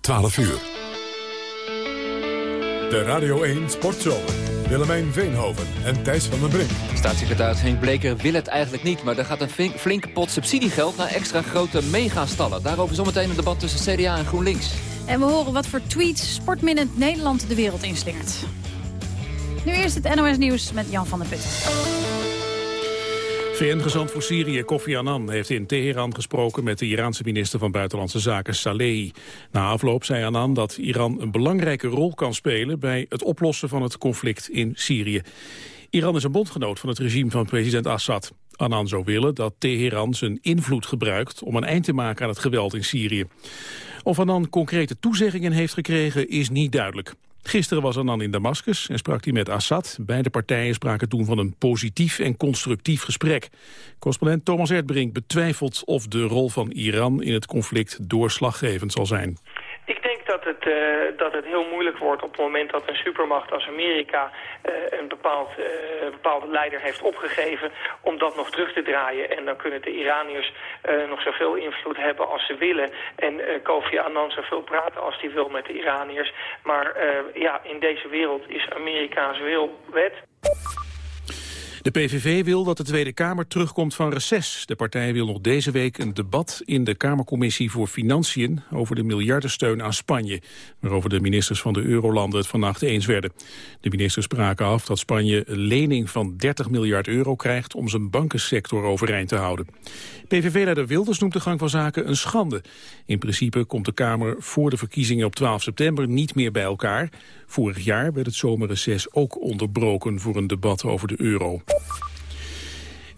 12 uur. De Radio 1 Sportzomer. Willemijn Veenhoven en Thijs van den Brink. Staatssecretaris Henk Bleker wil het eigenlijk niet... maar er gaat een flinke pot subsidiegeld naar extra grote megastallen. Daarover zometeen een debat tussen CDA en GroenLinks. En we horen wat voor tweets Sportminute Nederland de wereld inslingert. Nu eerst het NOS Nieuws met Jan van der Putten. VN-gezant voor Syrië Kofi Annan heeft in Teheran gesproken met de Iraanse minister van Buitenlandse Zaken Salehi. Na afloop zei Annan dat Iran een belangrijke rol kan spelen bij het oplossen van het conflict in Syrië. Iran is een bondgenoot van het regime van president Assad. Annan zou willen dat Teheran zijn invloed gebruikt om een eind te maken aan het geweld in Syrië. Of Annan concrete toezeggingen heeft gekregen is niet duidelijk. Gisteren was Annan in Damascus en sprak hij met Assad. Beide partijen spraken toen van een positief en constructief gesprek. Correspondent Thomas Erdbrink betwijfelt of de rol van Iran in het conflict doorslaggevend zal zijn dat het, uh, dat het heel moeilijk wordt op het moment dat een supermacht als Amerika uh, een bepaald, uh, bepaalde leider heeft opgegeven om dat nog terug te draaien. En dan kunnen de Iraniërs nog zoveel invloed hebben als ze willen. En Kofi Annan zoveel praten als hij wil met de Iraniërs. Maar ja, in deze wereld is Amerikaans wil wet. De PVV wil dat de Tweede Kamer terugkomt van reces. De partij wil nog deze week een debat in de Kamercommissie voor Financiën over de miljardensteun aan Spanje, waarover de ministers van de Eurolanden het vannacht eens werden. De ministers spraken af dat Spanje een lening van 30 miljard euro krijgt om zijn bankensector overeind te houden. PVV-leider Wilders noemt de gang van zaken een schande. In principe komt de Kamer voor de verkiezingen op 12 september niet meer bij elkaar. Vorig jaar werd het zomerreces ook onderbroken voor een debat over de euro.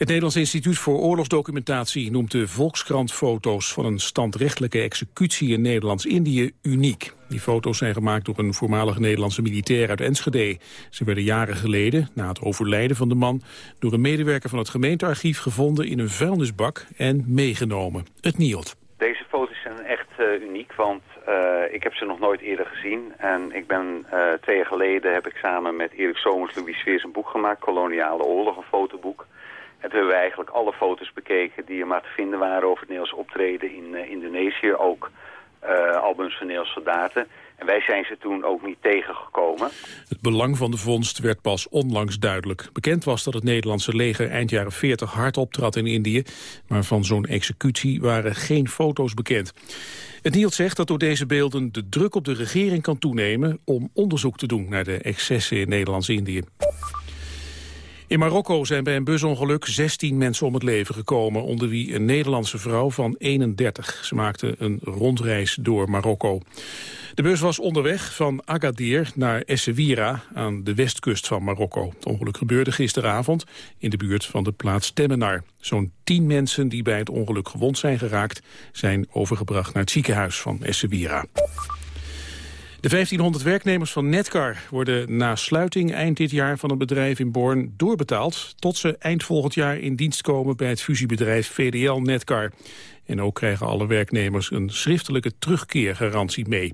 Het Nederlands Instituut voor Oorlogsdocumentatie noemt de Volkskrant-foto's van een standrechtelijke executie in Nederlands-Indië uniek. Die foto's zijn gemaakt door een voormalige Nederlandse militair uit Enschede. Ze werden jaren geleden, na het overlijden van de man, door een medewerker van het gemeentearchief gevonden in een vuilnisbak en meegenomen. Het Nielt. Deze foto's zijn echt uh, uniek, want uh, ik heb ze nog nooit eerder gezien. En ik ben uh, twee jaar geleden heb ik samen met Erik Somers Louis Sveers een boek gemaakt, Koloniale Oorlog, een fotoboek. En hebben we eigenlijk alle foto's bekeken die er maar te vinden waren over het Nederlands optreden in uh, Indonesië. Ook uh, albums van Nederlandse soldaten. En wij zijn ze toen ook niet tegengekomen. Het belang van de vondst werd pas onlangs duidelijk. Bekend was dat het Nederlandse leger eind jaren 40 hard optrad in Indië. Maar van zo'n executie waren geen foto's bekend. Het Nielt zegt dat door deze beelden de druk op de regering kan toenemen... om onderzoek te doen naar de excessen in Nederlands-Indië. In Marokko zijn bij een busongeluk 16 mensen om het leven gekomen... onder wie een Nederlandse vrouw van 31. Ze maakte een rondreis door Marokko. De bus was onderweg van Agadir naar Essaouira aan de westkust van Marokko. Het ongeluk gebeurde gisteravond in de buurt van de plaats Temmenar. Zo'n 10 mensen die bij het ongeluk gewond zijn geraakt... zijn overgebracht naar het ziekenhuis van Essaouira. De 1500 werknemers van Netcar worden na sluiting eind dit jaar van het bedrijf in Born doorbetaald tot ze eind volgend jaar in dienst komen bij het fusiebedrijf VDL Netcar. En ook krijgen alle werknemers een schriftelijke terugkeergarantie mee.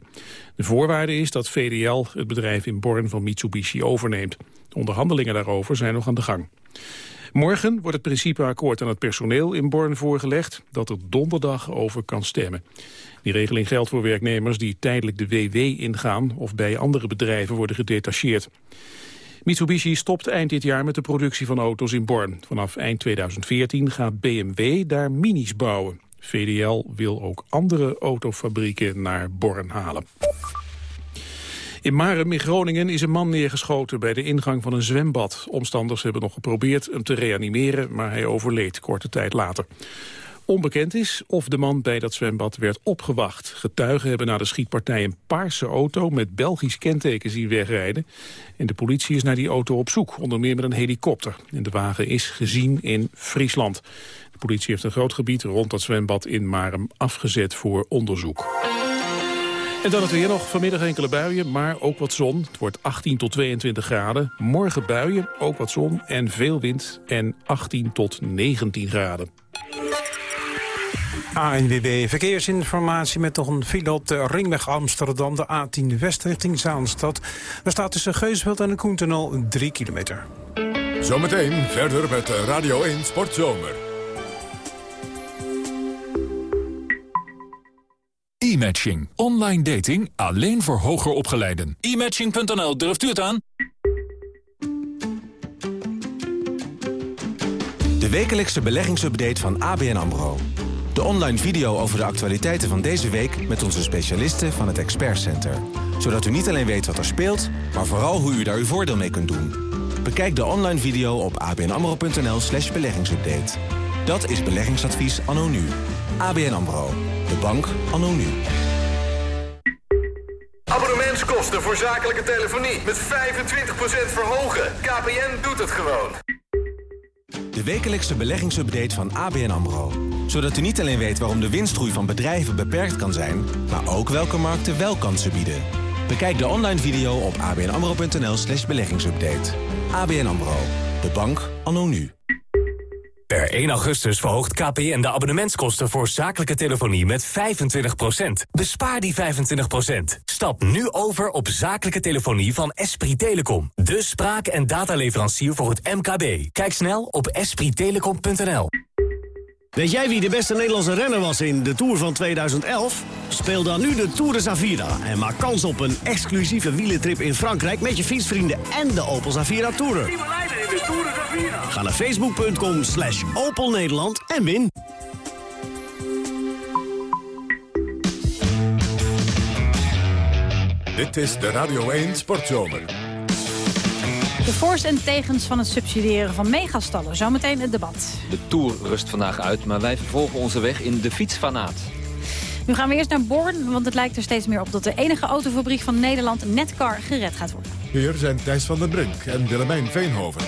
De voorwaarde is dat VDL het bedrijf in Born van Mitsubishi overneemt. De onderhandelingen daarover zijn nog aan de gang. Morgen wordt het principeakkoord aan het personeel in Born voorgelegd... dat er donderdag over kan stemmen. Die regeling geldt voor werknemers die tijdelijk de WW ingaan... of bij andere bedrijven worden gedetacheerd. Mitsubishi stopt eind dit jaar met de productie van auto's in Born. Vanaf eind 2014 gaat BMW daar minis bouwen. VDL wil ook andere autofabrieken naar Born halen. In Marem in Groningen is een man neergeschoten bij de ingang van een zwembad. Omstanders hebben nog geprobeerd hem te reanimeren, maar hij overleed korte tijd later. Onbekend is of de man bij dat zwembad werd opgewacht. Getuigen hebben na de schietpartij een paarse auto met Belgisch kenteken zien wegrijden. En de politie is naar die auto op zoek, onder meer met een helikopter. En de wagen is gezien in Friesland. De politie heeft een groot gebied rond dat zwembad in Marem afgezet voor onderzoek. En dan het weer nog. Vanmiddag enkele buien, maar ook wat zon. Het wordt 18 tot 22 graden. Morgen buien, ook wat zon en veel wind. En 18 tot 19 graden. ANWB Verkeersinformatie met nog een file op de ringweg Amsterdam, de A10 West richting Zaanstad. Daar staat tussen Geusveld en de Koentunnel 3 kilometer. Zometeen verder met Radio 1 Sportzomer. E-matching. Online dating alleen voor hoger opgeleiden. E-matching.nl, durft u het aan? De wekelijkse beleggingsupdate van ABN AMRO. De online video over de actualiteiten van deze week met onze specialisten van het Expert Center. Zodat u niet alleen weet wat er speelt, maar vooral hoe u daar uw voordeel mee kunt doen. Bekijk de online video op abnamro.nl slash beleggingsupdate. Dat is beleggingsadvies anno nu. ABN AMRO. De bank anno nu. Abonnementskosten voor zakelijke telefonie met 25% verhogen. KPN doet het gewoon. De wekelijkse beleggingsupdate van ABN AMRO. Zodat u niet alleen weet waarom de winstgroei van bedrijven beperkt kan zijn... maar ook welke markten wel kansen bieden. Bekijk de online video op abnamro.nl slash beleggingsupdate. ABN AMRO. De bank anno nu. Per 1 augustus verhoogt KPN de abonnementskosten voor zakelijke telefonie met 25%. Bespaar die 25%. Stap nu over op zakelijke telefonie van Esprit Telecom. De spraak- en dataleverancier voor het MKB. Kijk snel op esprittelecom.nl. Weet jij wie de beste Nederlandse renner was in de Tour van 2011? Speel dan nu de Tour de Zavira en maak kans op een exclusieve wielentrip in Frankrijk... met je fietsvrienden en de Opel Zavira Tourer. Ga naar facebook.com slash Opel Nederland en win. Dit is de Radio 1 Sportzomer. De voor's en tegens van het subsidiëren van megastallen. Zometeen het debat. De Tour rust vandaag uit, maar wij vervolgen onze weg in de fietsfanaat. Nu gaan we eerst naar Born, want het lijkt er steeds meer op... dat de enige autofabriek van Nederland, Netcar, gered gaat worden. Hier zijn Thijs van den Brink en Willemijn Veenhoven.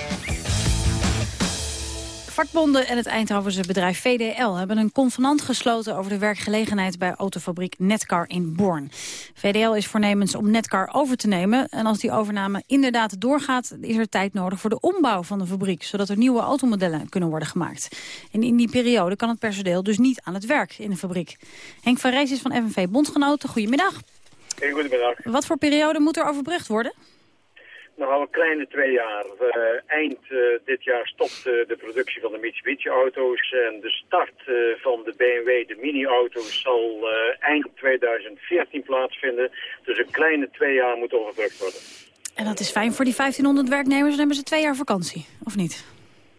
Vakbonden en het Eindhovense bedrijf VDL hebben een convenant gesloten over de werkgelegenheid bij autofabriek Netcar in Born. VDL is voornemens om Netcar over te nemen en als die overname inderdaad doorgaat is er tijd nodig voor de ombouw van de fabriek, zodat er nieuwe automodellen kunnen worden gemaakt. En in die periode kan het personeel dus niet aan het werk in de fabriek. Henk van Rees is van FNV Bondgenoten, goedemiddag. Hey, goedemiddag. Wat voor periode moet er overbrugd worden? Nou, een kleine twee jaar. Uh, eind uh, dit jaar stopt uh, de productie van de Mitsubishi-auto's. En de start van de BMW, de mini-auto's, zal eind 2014 plaatsvinden. Dus een kleine twee jaar moet overbrugd worden. En dat is fijn voor die 1500 werknemers. Dan hebben ze twee jaar vakantie, of niet?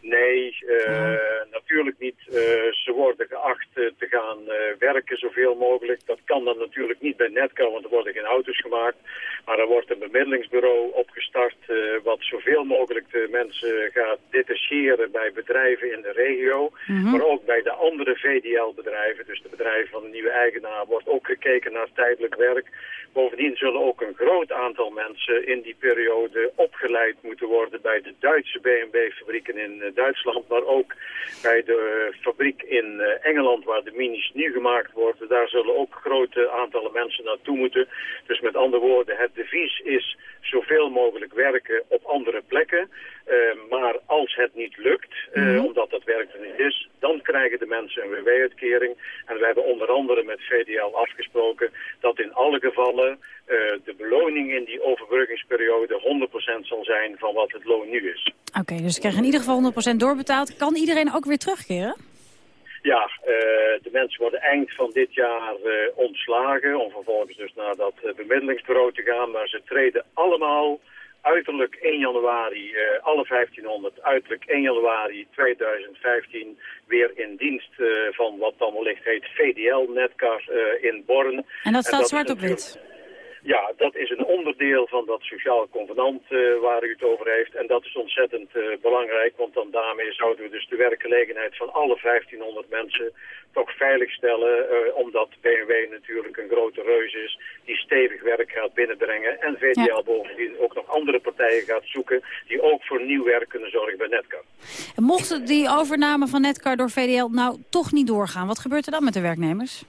Nee, uh, natuurlijk niet. Uh, ze worden geacht uh, te gaan werken zoveel mogelijk. Dat kan dan natuurlijk niet bij Netcar, want er worden geen auto's gemaakt. Maar er wordt een bemiddelingsbureau opgestart... wat zoveel mogelijk de mensen gaat detacheren bij bedrijven in de regio. Mm -hmm. Maar ook bij de andere VDL-bedrijven, dus de bedrijven van de nieuwe eigenaar... wordt ook gekeken naar tijdelijk werk. Bovendien zullen ook een groot aantal mensen in die periode opgeleid moeten worden... bij de Duitse BMW-fabrieken in Duitsland, maar ook bij de fabriek in Engeland waar de minis nu gemaakt worden. Daar zullen ook grote aantallen mensen naartoe moeten. Dus met andere woorden, het devies is zoveel mogelijk werken op andere plekken. Uh, maar als het niet lukt, mm -hmm. omdat dat werk er niet is, dan krijgen de mensen een WW-uitkering. En we hebben onder andere met VDL afgesproken dat in alle gevallen uh, de beloning in die overbruggingsperiode 100% zal zijn van wat het loon nu is. Oké, okay, dus ze krijgen in ieder geval 100% doorbetaald. Kan iedereen ook weer terugkeren? Ja, uh, de mensen worden eind van dit jaar uh, ontslagen om vervolgens dus naar dat bemiddelingsbureau te gaan. Maar ze treden allemaal uiterlijk 1 januari, alle 1500, uiterlijk 1 januari 2015 weer in dienst van wat dan wellicht heet VDL Netcar in Born. En dat staat en dat zwart op wit? Ja, dat is een onderdeel van dat sociaal convenant uh, waar u het over heeft. En dat is ontzettend uh, belangrijk, want dan daarmee zouden we dus de werkgelegenheid van alle 1500 mensen toch veiligstellen. Uh, omdat BMW natuurlijk een grote reus is die stevig werk gaat binnenbrengen. En VDL ja. bovendien ook nog andere partijen gaat zoeken die ook voor nieuw werk kunnen zorgen bij Netcar. En mocht die overname van Netcar door VDL nou toch niet doorgaan, wat gebeurt er dan met de werknemers?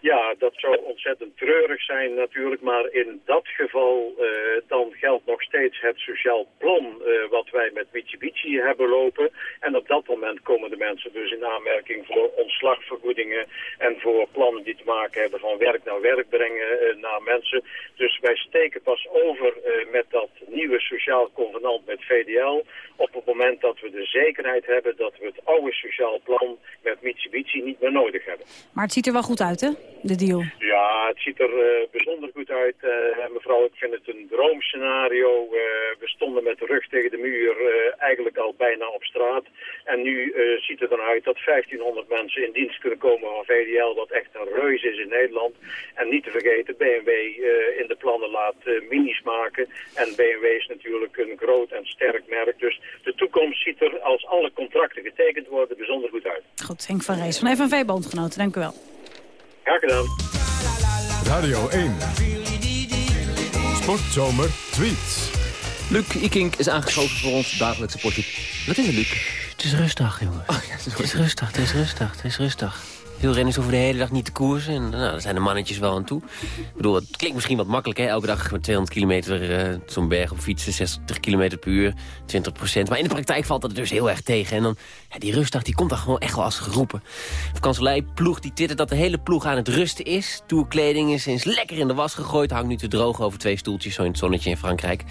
Ja, dat zou ontzettend treurig zijn natuurlijk, maar in dat geval uh, dan geldt nog steeds het sociaal plan uh, wat wij met Mitsubishi hebben lopen. En op dat moment komen de mensen dus in aanmerking voor ontslagvergoedingen en voor plannen die te maken hebben van werk naar werk brengen uh, naar mensen. Dus wij steken pas over met dat nieuwe sociaal convenant met VDL op het moment dat we de zekerheid hebben dat we het oude sociaal plan met Mitsubishi niet meer nodig hebben. Maar het ziet er wel goed uit, hè? De deal? Ja, het ziet er uh, bijzonder goed uit. Uh, mevrouw, ik vind het een droomscenario. Uh, we stonden met de rug tegen de muur eigenlijk al bijna op straat. En nu ziet het eruit dat 1500 mensen in dienst kunnen komen van VDL, wat echt een reus is in Nederland. En niet te vergeten, BMW in de plannen laat minis maken. En BMW is natuurlijk een groot en sterk merk. Dus de toekomst ziet er, als alle contracten getekend worden, bijzonder goed uit. Goed, Henk van Rees van FNV-bondgenoten, dank u wel. Graag gedaan. Radio 1. Sportzomer tweets. Luc Ikink is aangeschoven voor ons dagelijkse potje. Wat is het, Luc? Het is rustig, jongens. Oh, ja, het is rustig, het is rustig, het is rustig. Veel renners hoeven de hele dag niet te koersen. En nou, daar zijn de mannetjes wel aan toe. Ik bedoel, het klinkt misschien wat makkelijk, hè? Elke dag met 200 kilometer uh, zo'n berg op fietsen, 60 kilometer per uur, 20 procent. Maar in de praktijk valt dat dus heel erg tegen. En dan, ja, die rustdag, die komt dan gewoon echt wel als geroepen. De kanselij ploeg, die twittert dat de hele ploeg aan het rusten is. Tourkleding is eens lekker in de was gegooid. Hangt nu te droog over twee stoeltjes, zo in het zonnetje in Frankrijk.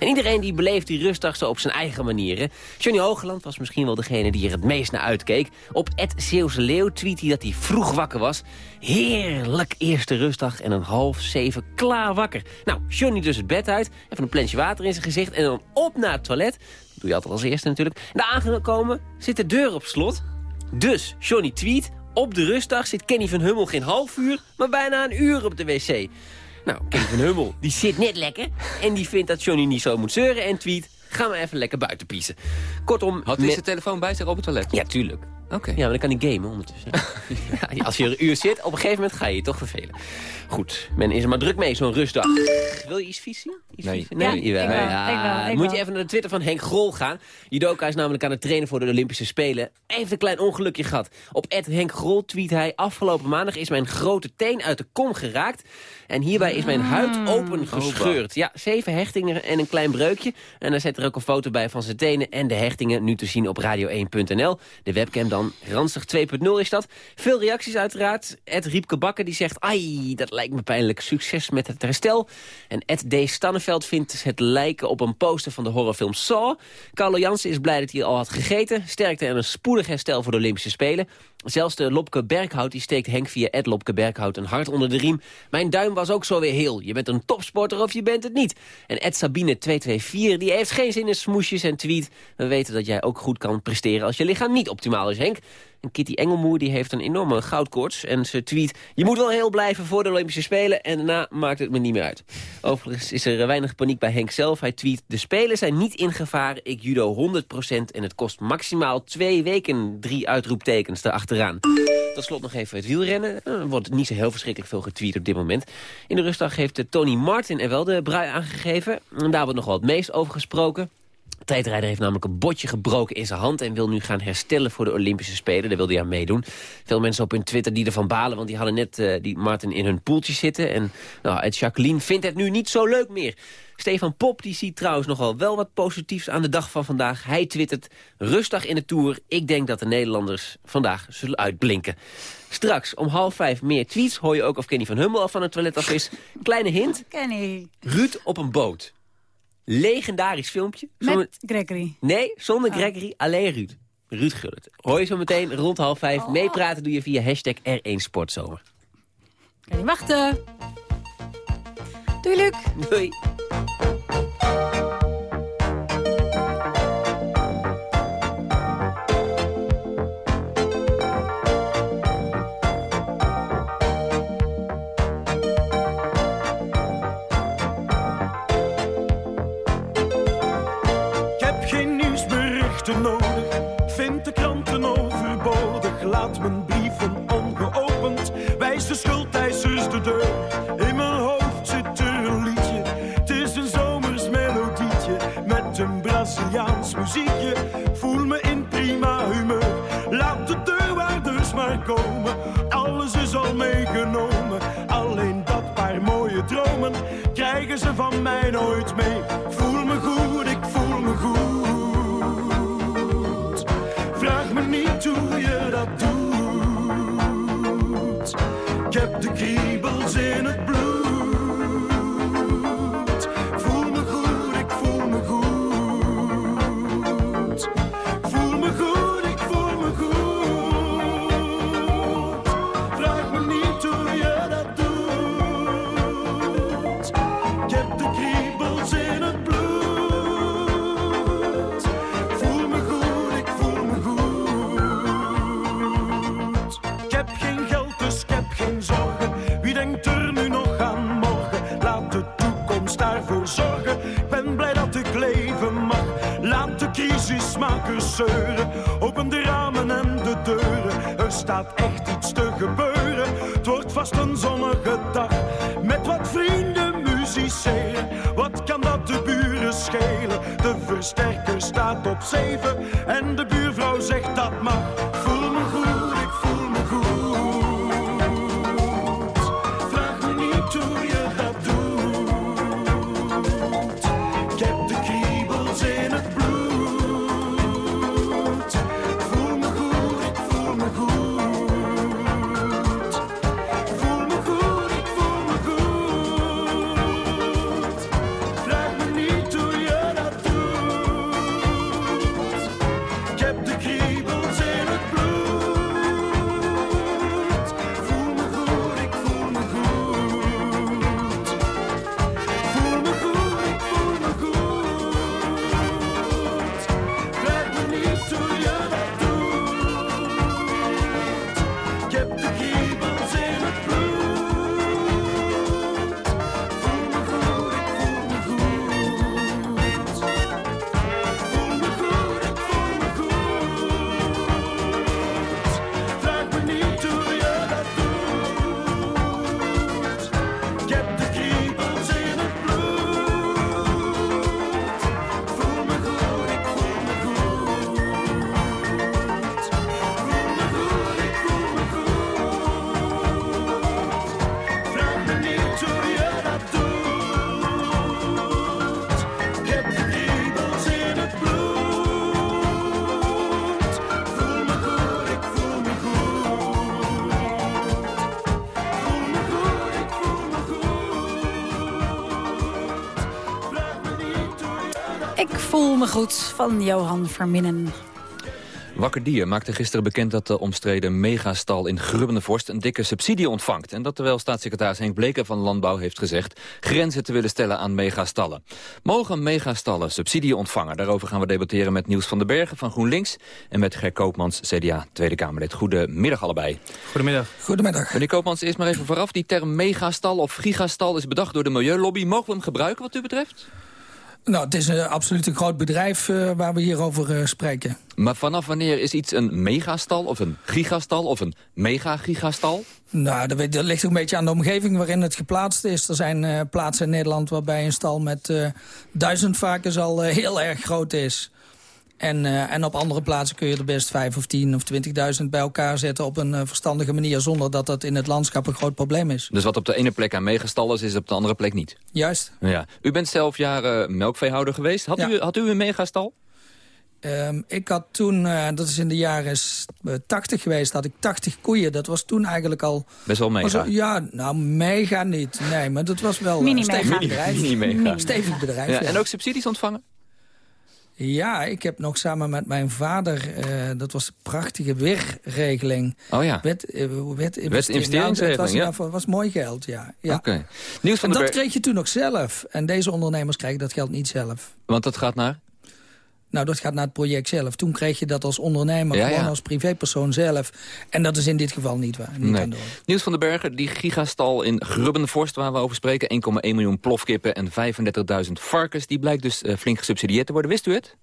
En iedereen die beleeft die rustdag zo op zijn eigen manier. Hè? Johnny Hogeland was misschien wel degene die er het meest naar uitkeek. Op Ed Zeeuwse Leeuw tweet hij dat hij vroeg wakker was. Heerlijk eerste rustdag en een half zeven klaar wakker. Nou, Johnny dus het bed uit, even een plensje water in zijn gezicht... en dan op naar het toilet. Dat doe je altijd als eerste natuurlijk. Daar aangekomen zit de deur op slot. Dus Johnny tweet, op de rustdag zit Kenny van Hummel geen half uur... maar bijna een uur op de wc. Nou, Kenny van Hummel, die zit net lekker... en die vindt dat Johnny niet zo moet zeuren en tweet... Gaan we even lekker buiten piezen. Kortom... Had hij zijn telefoon bij zich op het toilet? Ja, tuurlijk. Oké. Ja, maar dan kan hij gamen ondertussen. ja, als je er een uur zit, op een gegeven moment ga je je toch vervelen. Goed, men is er maar druk mee, zo'n rustdag. Wil je iets vies zien? Iets nee. Nee, ja, jawel. Ik wel, ja, ik wel, ik moet je even naar de Twitter van Henk Grol gaan. Judoka is namelijk aan het trainen voor de Olympische Spelen. Even een klein ongelukje gehad. Op Henk Grol tweet hij... Afgelopen maandag is mijn grote teen uit de kom geraakt. En hierbij is mijn huid open gescheurd. Ja, zeven hechtingen en een klein breukje. En daar zet er ook een foto bij van zijn tenen en de hechtingen. Nu te zien op radio1.nl. De webcam dan ranzig 2.0 is dat. Veel reacties uiteraard. Ed Riepke Bakker die zegt... Ai, dat lijkt me pijnlijk. Succes met het herstel. En Ed D. Stanneveld vindt het lijken op een poster van de horrorfilm Saw. Carlo Jansen is blij dat hij al had gegeten. Sterkte en een spoedig herstel voor de Olympische Spelen. Zelfs de Lopke Berghout die steekt Henk via Ed Lopke Berghout een hart onder de riem. Mijn duim was ook zo weer heel. Je bent een topsporter of je bent het niet. En Ed Sabine 224 die heeft geen zin in smoesjes en tweet. We weten dat jij ook goed kan presteren als je lichaam niet optimaal is, Henk. Kitty Engelmoer die heeft een enorme goudkoorts. En ze tweet, je moet wel heel blijven voor de Olympische Spelen. En daarna maakt het me niet meer uit. Overigens is er weinig paniek bij Henk zelf. Hij tweet, de Spelen zijn niet in gevaar. Ik judo 100% en het kost maximaal twee weken. Drie uitroeptekens erachteraan. Tot slot nog even het wielrennen. Er wordt niet zo heel verschrikkelijk veel getweet op dit moment. In de rustdag heeft Tony Martin er wel de brui aangegeven. En daar wordt nog wel het meest over gesproken. De tijdrijder heeft namelijk een botje gebroken in zijn hand... en wil nu gaan herstellen voor de Olympische Spelen. Daar wil hij aan meedoen. Veel mensen op hun Twitter die ervan balen... want die hadden net uh, die Martin in hun poeltje zitten. En nou, het Jacqueline vindt het nu niet zo leuk meer. Stefan Pop die ziet trouwens nogal wel wat positiefs aan de dag van vandaag. Hij twittert, rustig in de Tour. Ik denk dat de Nederlanders vandaag zullen uitblinken. Straks om half vijf meer tweets. Hoor je ook of Kenny van Hummel al van het toilet af is. Kleine hint. Kenny. Ruud op een boot. Legendarisch filmpje. Met Gregory. Nee, zonder Gregory, alleen Ruud. Ruud Gullit. Hoor je zo meteen rond half vijf. Oh. Meepraten doe je via hashtag R1 Sportzomer. Kan je wachten. Doei, Luc. Doei. Ze van mij nooit mee. Zeven goed van Johan Verminnen. Wakker Dier maakte gisteren bekend dat de omstreden megastal in Grubbenvorst een dikke subsidie ontvangt. En dat terwijl staatssecretaris Henk Bleker van Landbouw heeft gezegd grenzen te willen stellen aan megastallen. Mogen megastallen subsidie ontvangen? Daarover gaan we debatteren met Niels van den Bergen van GroenLinks en met Ger Koopmans, CDA Tweede Kamerlid. Goedemiddag allebei. Goedemiddag. Goedemiddag. Meneer Koopmans, eerst maar even vooraf. Die term megastal of gigastal is bedacht door de Milieulobby. Mogen we hem gebruiken wat u betreft? Nou, het is uh, absoluut een groot bedrijf uh, waar we hier over uh, spreken. Maar vanaf wanneer is iets een megastal of een gigastal of een mega-gigastal? Nou, dat, dat, ligt ook een beetje aan de omgeving waarin het geplaatst is. Er zijn plaatsen in Nederland waarbij een stal met duizend varkens al heel erg groot is. En, uh, en op andere plaatsen kun je er best vijf of tien of twintigduizend bij elkaar zetten... op een uh, verstandige manier, zonder dat dat in het landschap een groot probleem is. Dus wat op de ene plek aan megastal is, is op de andere plek niet? Juist. Ja. U bent zelf jaren melkveehouder geweest. Had, ja. u, had u een megastal? Um, ik had toen, uh, dat is in de jaren 80 geweest, had ik 80 koeien. Dat was toen eigenlijk al... Best wel mega? Was, ja, nou mega niet. Nee, maar dat was wel een stevig bedrijf. Mini mega. Stevig bedrijf, ja, ja. En ook subsidies ontvangen? Ja, ik heb nog samen met mijn vader, uh, dat was een prachtige weerregeling. Oh ja. Wet, uh, wet, wet investeringsregeling, was, ja. Dat was mooi geld, ja. ja. Oké. Okay. Nieuws van en de dat kreeg je toen nog zelf. En deze ondernemers krijgen dat geld niet zelf. Want dat gaat naar? Nou, dat gaat naar het project zelf. Toen kreeg je dat als ondernemer, ja, gewoon ja. als privépersoon zelf. En dat is in dit geval niet waar. Niet nee. Nieuws van den Bergen, die gigastal in Grubbenvorst waar we over spreken... 1,1 miljoen plofkippen en 35.000 varkens... die blijkt dus uh, flink gesubsidieerd te worden. Wist u het?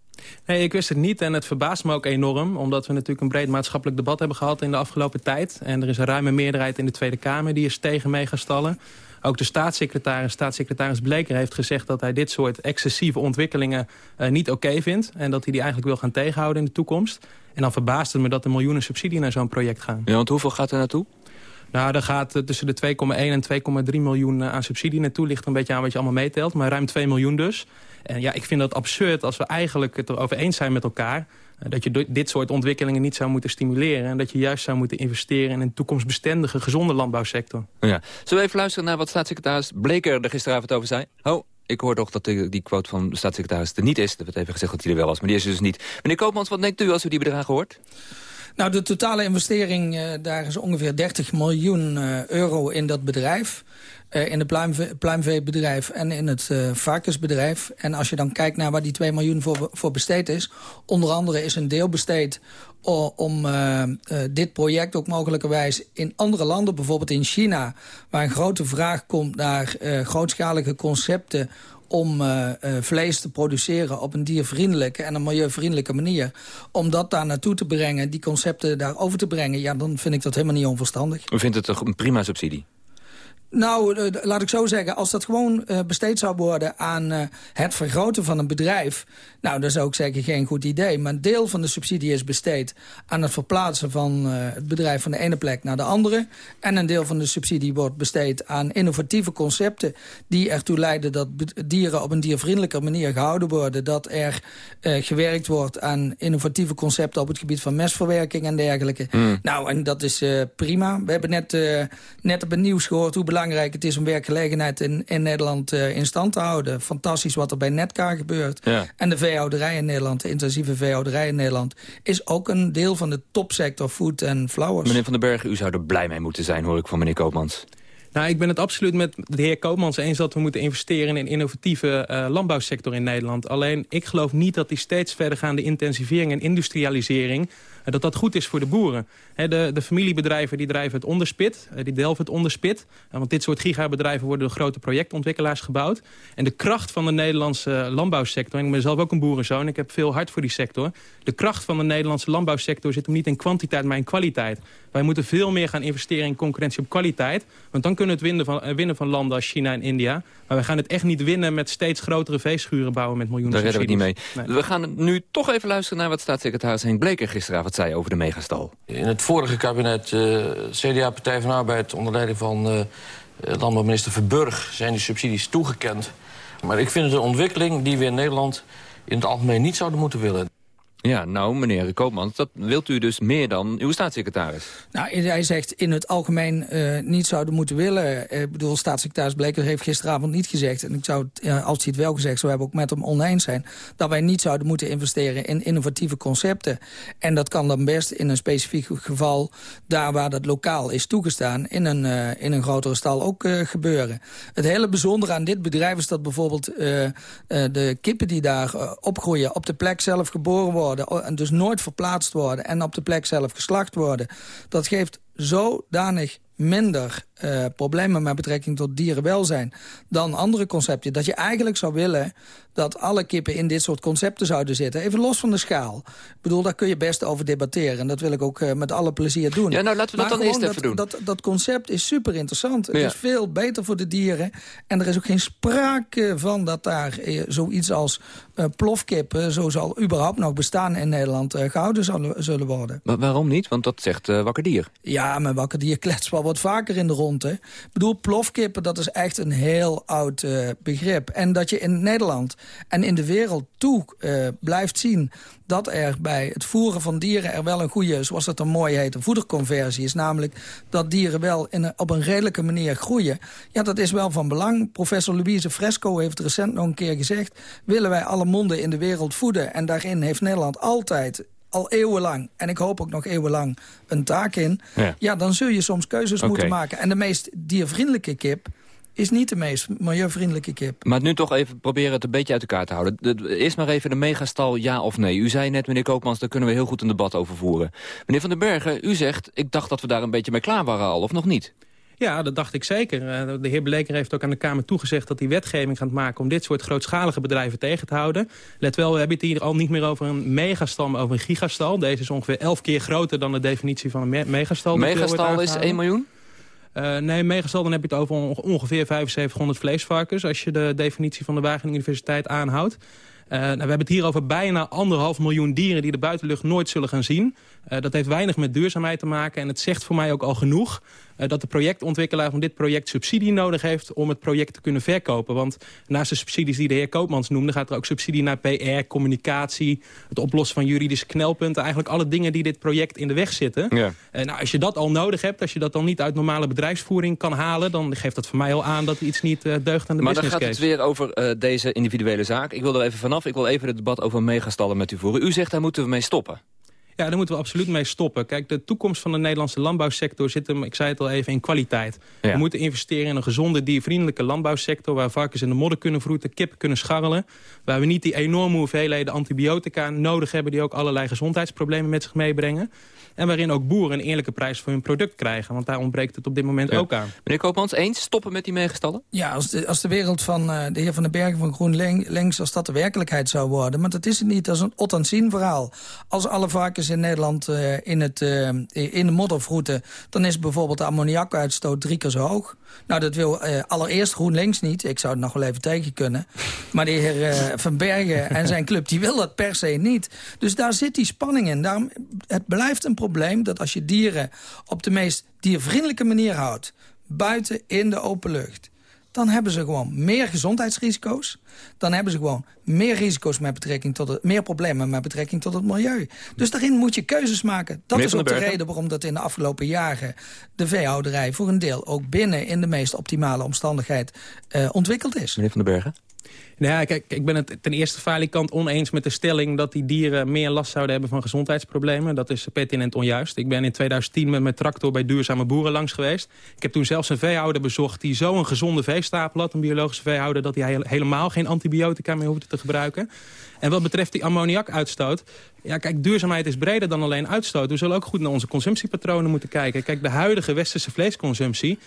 Nee, ik wist het niet en het verbaast me ook enorm... omdat we natuurlijk een breed maatschappelijk debat hebben gehad in de afgelopen tijd. En er is een ruime meerderheid in de Tweede Kamer die is tegen megastallen. Ook de staatssecretaris, staatssecretaris Bleker heeft gezegd... dat hij dit soort excessieve ontwikkelingen uh, niet oké okay vindt... en dat hij die eigenlijk wil gaan tegenhouden in de toekomst. En dan verbaast het me dat er miljoenen subsidie naar zo'n project gaan. Ja, want hoeveel gaat er naartoe? Nou, daar gaat uh, tussen de 2,1 en 2,3 miljoen uh, aan subsidie naartoe. Ligt een beetje aan wat je allemaal meetelt, maar ruim 2 miljoen dus. En ja, ik vind dat absurd als we eigenlijk het erover eens zijn met elkaar... dat je dit soort ontwikkelingen niet zou moeten stimuleren... en dat je juist zou moeten investeren in een toekomstbestendige, gezonde landbouwsector. Ja. Zullen we even luisteren naar wat staatssecretaris Bleker er gisteravond over zei? Oh, ik hoor toch dat de, die quote van de staatssecretaris er niet is. Er werd even gezegd dat hij er wel was, maar die is er dus niet. Meneer Koopmans, wat denkt u als u die bedragen hoort? Nou, de totale investering, uh, daar is ongeveer 30 miljoen uh, euro in dat bedrijf. In het pluimvee, pluimveebedrijf en in het uh, varkensbedrijf. En als je dan kijkt naar waar die 2 miljoen voor, besteed is... onder andere is een deel besteed om uh, dit project ook mogelijkerwijs in andere landen, bijvoorbeeld in China... waar een grote vraag komt naar grootschalige concepten om vlees te produceren op een diervriendelijke en een milieuvriendelijke manier. Om dat daar naartoe te brengen, die concepten daarover te brengen... ja, dan vind ik dat helemaal niet onverstandig. U vindt het toch een prima subsidie? Nou, uh, laat ik zo zeggen, als dat gewoon uh, besteed zou worden aan uh, het vergroten van een bedrijf... nou, dan zou ik zeggen geen goed idee. Maar een deel van de subsidie is besteed aan het verplaatsen van het bedrijf van de ene plek naar de andere. En een deel van de subsidie wordt besteed aan innovatieve concepten... die ertoe leiden dat dieren op een diervriendelijke manier gehouden worden. Dat er gewerkt wordt aan innovatieve concepten op het gebied van mestverwerking en dergelijke. Mm. Nou, en dat is prima. We hebben net, net op het nieuws gehoord hoe belangrijk belangrijk het is om werkgelegenheid in, in Nederland uh, in stand te houden. Fantastisch wat er bij Netcar gebeurt. Ja. En de veehouderij in Nederland, de intensieve veehouderij in Nederland... is ook een deel van de topsector food en flowers. Meneer Van den Bergen, u zou er blij mee moeten zijn, hoor ik van meneer Koopmans. Nou, ik ben het absoluut met de heer Koopmans eens dat we moeten investeren in een innovatieve uh, landbouwsector in Nederland. Alleen, ik geloof niet dat die steeds verdergaande intensivering en industrialisering dat dat goed is voor de boeren. de, de familiebedrijven die drijven het onderspit, eh, die delven het onderspit. want dit soort gigabedrijven worden door grote projectontwikkelaars gebouwd. En de kracht van de Nederlandse landbouwsector... en ik ben zelf ook een boerenzoon, ik heb veel hart voor die sector... de kracht van de Nederlandse landbouwsector zit hem niet in kwantiteit, maar in kwaliteit. Wij moeten veel meer gaan investeren in concurrentie op kwaliteit. Want dan kunnen we het winnen van, eh, winnen van landen als China en India. Maar we gaan het echt niet winnen met steeds grotere veeschuren bouwen met miljoenen Daar redden we niet mee. We gaan nu toch even luisteren naar wat staatssecretaris Henk Bleker gisteravond zei over de megastal. In het vorige kabinet, uh, CDA, Partij van Arbeid... onder leiding van uh, landbouwminister Verburg zijn die subsidies toegekend. Maar ik vind het een ontwikkeling die we in Nederland in het algemeen niet zouden moeten willen. Ja, nou, meneer Koopmans, dat wilt u dus meer dan uw staatssecretaris? Nou, hij zegt in het algemeen uh, niet zouden moeten willen. Uh, ik bedoel, staatssecretaris Bleker heeft gisteravond niet gezegd... en ik zou het, uh, als hij het wel gezegd zou hebben, ook met hem oneens zijn... dat wij niet zouden moeten investeren in innovatieve concepten. En dat kan dan best in een specifiek geval... daar waar dat lokaal is toegestaan, in een, in een grotere stal ook gebeuren. Het hele bijzondere aan dit bedrijf is dat bijvoorbeeld... De kippen die daar opgroeien op de plek zelf geboren worden worden... en dus nooit verplaatst worden en op de plek zelf geslacht worden... dat geeft zodanig minder uh, problemen met betrekking tot dierenwelzijn dan andere concepten. Dat je eigenlijk zou willen dat alle kippen in dit soort concepten zouden zitten. Even los van de schaal. Ik bedoel, daar kun je best over debatteren. En dat wil ik ook uh, met alle plezier doen. Ja, nou laten we dat dan eerst even doen. Dat, dat concept is super interessant. Het is veel beter voor de dieren. En er is ook geen sprake van dat daar uh, zoiets als plofkippen... zo zal überhaupt nog bestaan in Nederland gehouden zullen, zullen worden. Maar waarom niet? Want dat zegt Wakker Dier. Ja, maar Wakker Dier klets wel wat vaker in de ronde. Ik bedoel, plofkippen, dat is echt een heel oud uh, begrip. En dat je in Nederland en in de wereld toe uh, blijft zien dat er bij het voeren van dieren er wel een goede, zoals dat dan mooi heet, voederconversie is. Namelijk dat dieren wel in op een redelijke manier groeien. Ja, dat is wel van belang. Professor Louise Fresco heeft recent nog een keer gezegd... willen wij alle monden in de wereld voeden? En daarin heeft Nederland altijd al eeuwenlang, en ik hoop ook nog eeuwenlang, een taak in... Ja, ja dan zul je soms keuzes okay. moeten maken. En de meest diervriendelijke kip is niet de meest milieuvriendelijke kip. Maar nu toch even proberen het een beetje uit elkaar te houden. De, eerst maar even de megastal ja of nee. U zei net, meneer Koopmans, daar kunnen we heel goed een debat over voeren. Meneer Van den Bergen, u zegt, ik dacht dat we daar een beetje mee klaar waren al, of nog niet? Ja, dat dacht ik zeker. De heer Bleker heeft ook aan de Kamer toegezegd dat hij wetgeving gaat maken... om dit soort grootschalige bedrijven tegen te houden. Let wel, we hebben het hier al niet meer over een megastal, maar over een gigastal. Deze is ongeveer elf keer groter dan de definitie van een me megastal. Megastal is 1 miljoen? Uh, nee, megastal, dan heb je het over ongeveer 7500 vleesvarkens... als je de definitie van de Wageningen Universiteit aanhoudt. Uh, nou, we hebben het hier over bijna anderhalf miljoen dieren... die de buitenlucht nooit zullen gaan zien. Uh, dat heeft weinig met duurzaamheid te maken. En het zegt voor mij ook al genoeg dat de projectontwikkelaar van dit project subsidie nodig heeft... om het project te kunnen verkopen. Want naast de subsidies die de heer Koopmans noemde... gaat er ook subsidie naar PR, communicatie... het oplossen van juridische knelpunten. Eigenlijk alle dingen die dit project in de weg zitten. Ja. Nou, als je dat al nodig hebt, als je dat dan niet uit normale bedrijfsvoering kan halen... dan geeft dat voor mij al aan dat iets niet uh, deugt aan de maar business. Maar dan gaat het weer over uh, deze individuele zaak. Ik wil er even vanaf. Ik wil even het debat over megastallen met u voeren. U zegt, daar moeten we mee stoppen. Ja, daar moeten we absoluut mee stoppen. Kijk, de toekomst van de Nederlandse landbouwsector zit hem, ik zei het al even, in kwaliteit. We moeten investeren in een gezonde, diervriendelijke landbouwsector... waar varkens in de modder kunnen vroeten, kippen kunnen scharrelen... waar we niet die enorme hoeveelheden antibiotica nodig hebben... die ook allerlei gezondheidsproblemen met zich meebrengen. En waarin ook boeren een eerlijke prijs voor hun product krijgen. Want daar ontbreekt het op dit moment ook aan. Meneer Koopmans, eens stoppen met die meegestallen? Ja, als de, als de wereld van uh, de heer Van den Bergen van GroenLinks... als dat de werkelijkheid zou worden. Maar dat is het niet. Dat is een ot zien verhaal. Als alle varkens in Nederland uh, in, het, uh, in de modder vroeten... dan is bijvoorbeeld de ammoniakuitstoot drie keer zo hoog. Nou, dat wil uh, allereerst GroenLinks niet. Ik zou het nog wel even tegen kunnen. Maar de heer Van Bergen en zijn club, die wil dat per se niet. Dus daar zit die spanning in. Daarom, het blijft een probleem dat als je dieren op de meest diervriendelijke manier houdt... buiten in de open lucht dan hebben ze gewoon meer gezondheidsrisico's. Dan hebben ze gewoon meer risico's met betrekking tot het, meer problemen met betrekking tot het milieu. Dus daarin moet je keuzes maken. Dat is ook de, reden waarom dat in de afgelopen jaren de veehouderij voor een deel ook binnen in de meest optimale omstandigheid uh, ontwikkeld is. Meneer Van den Bergen? Nou ja, kijk, ik ben het ten eerste falikant oneens met de stelling... dat die dieren meer last zouden hebben van gezondheidsproblemen. Dat is pertinent onjuist. Ik ben in 2010 met mijn tractor bij duurzame boeren langs geweest. Ik heb toen zelfs een veehouder bezocht die zo'n gezonde veestapel had... een biologische veehouder, dat hij helemaal geen antibiotica meer hoefde te gebruiken. En wat betreft die ammoniakuitstoot... Ja, kijk, duurzaamheid is breder dan alleen uitstoot. We zullen ook goed naar onze consumptiepatronen moeten kijken. Kijk, de huidige westerse vleesconsumptie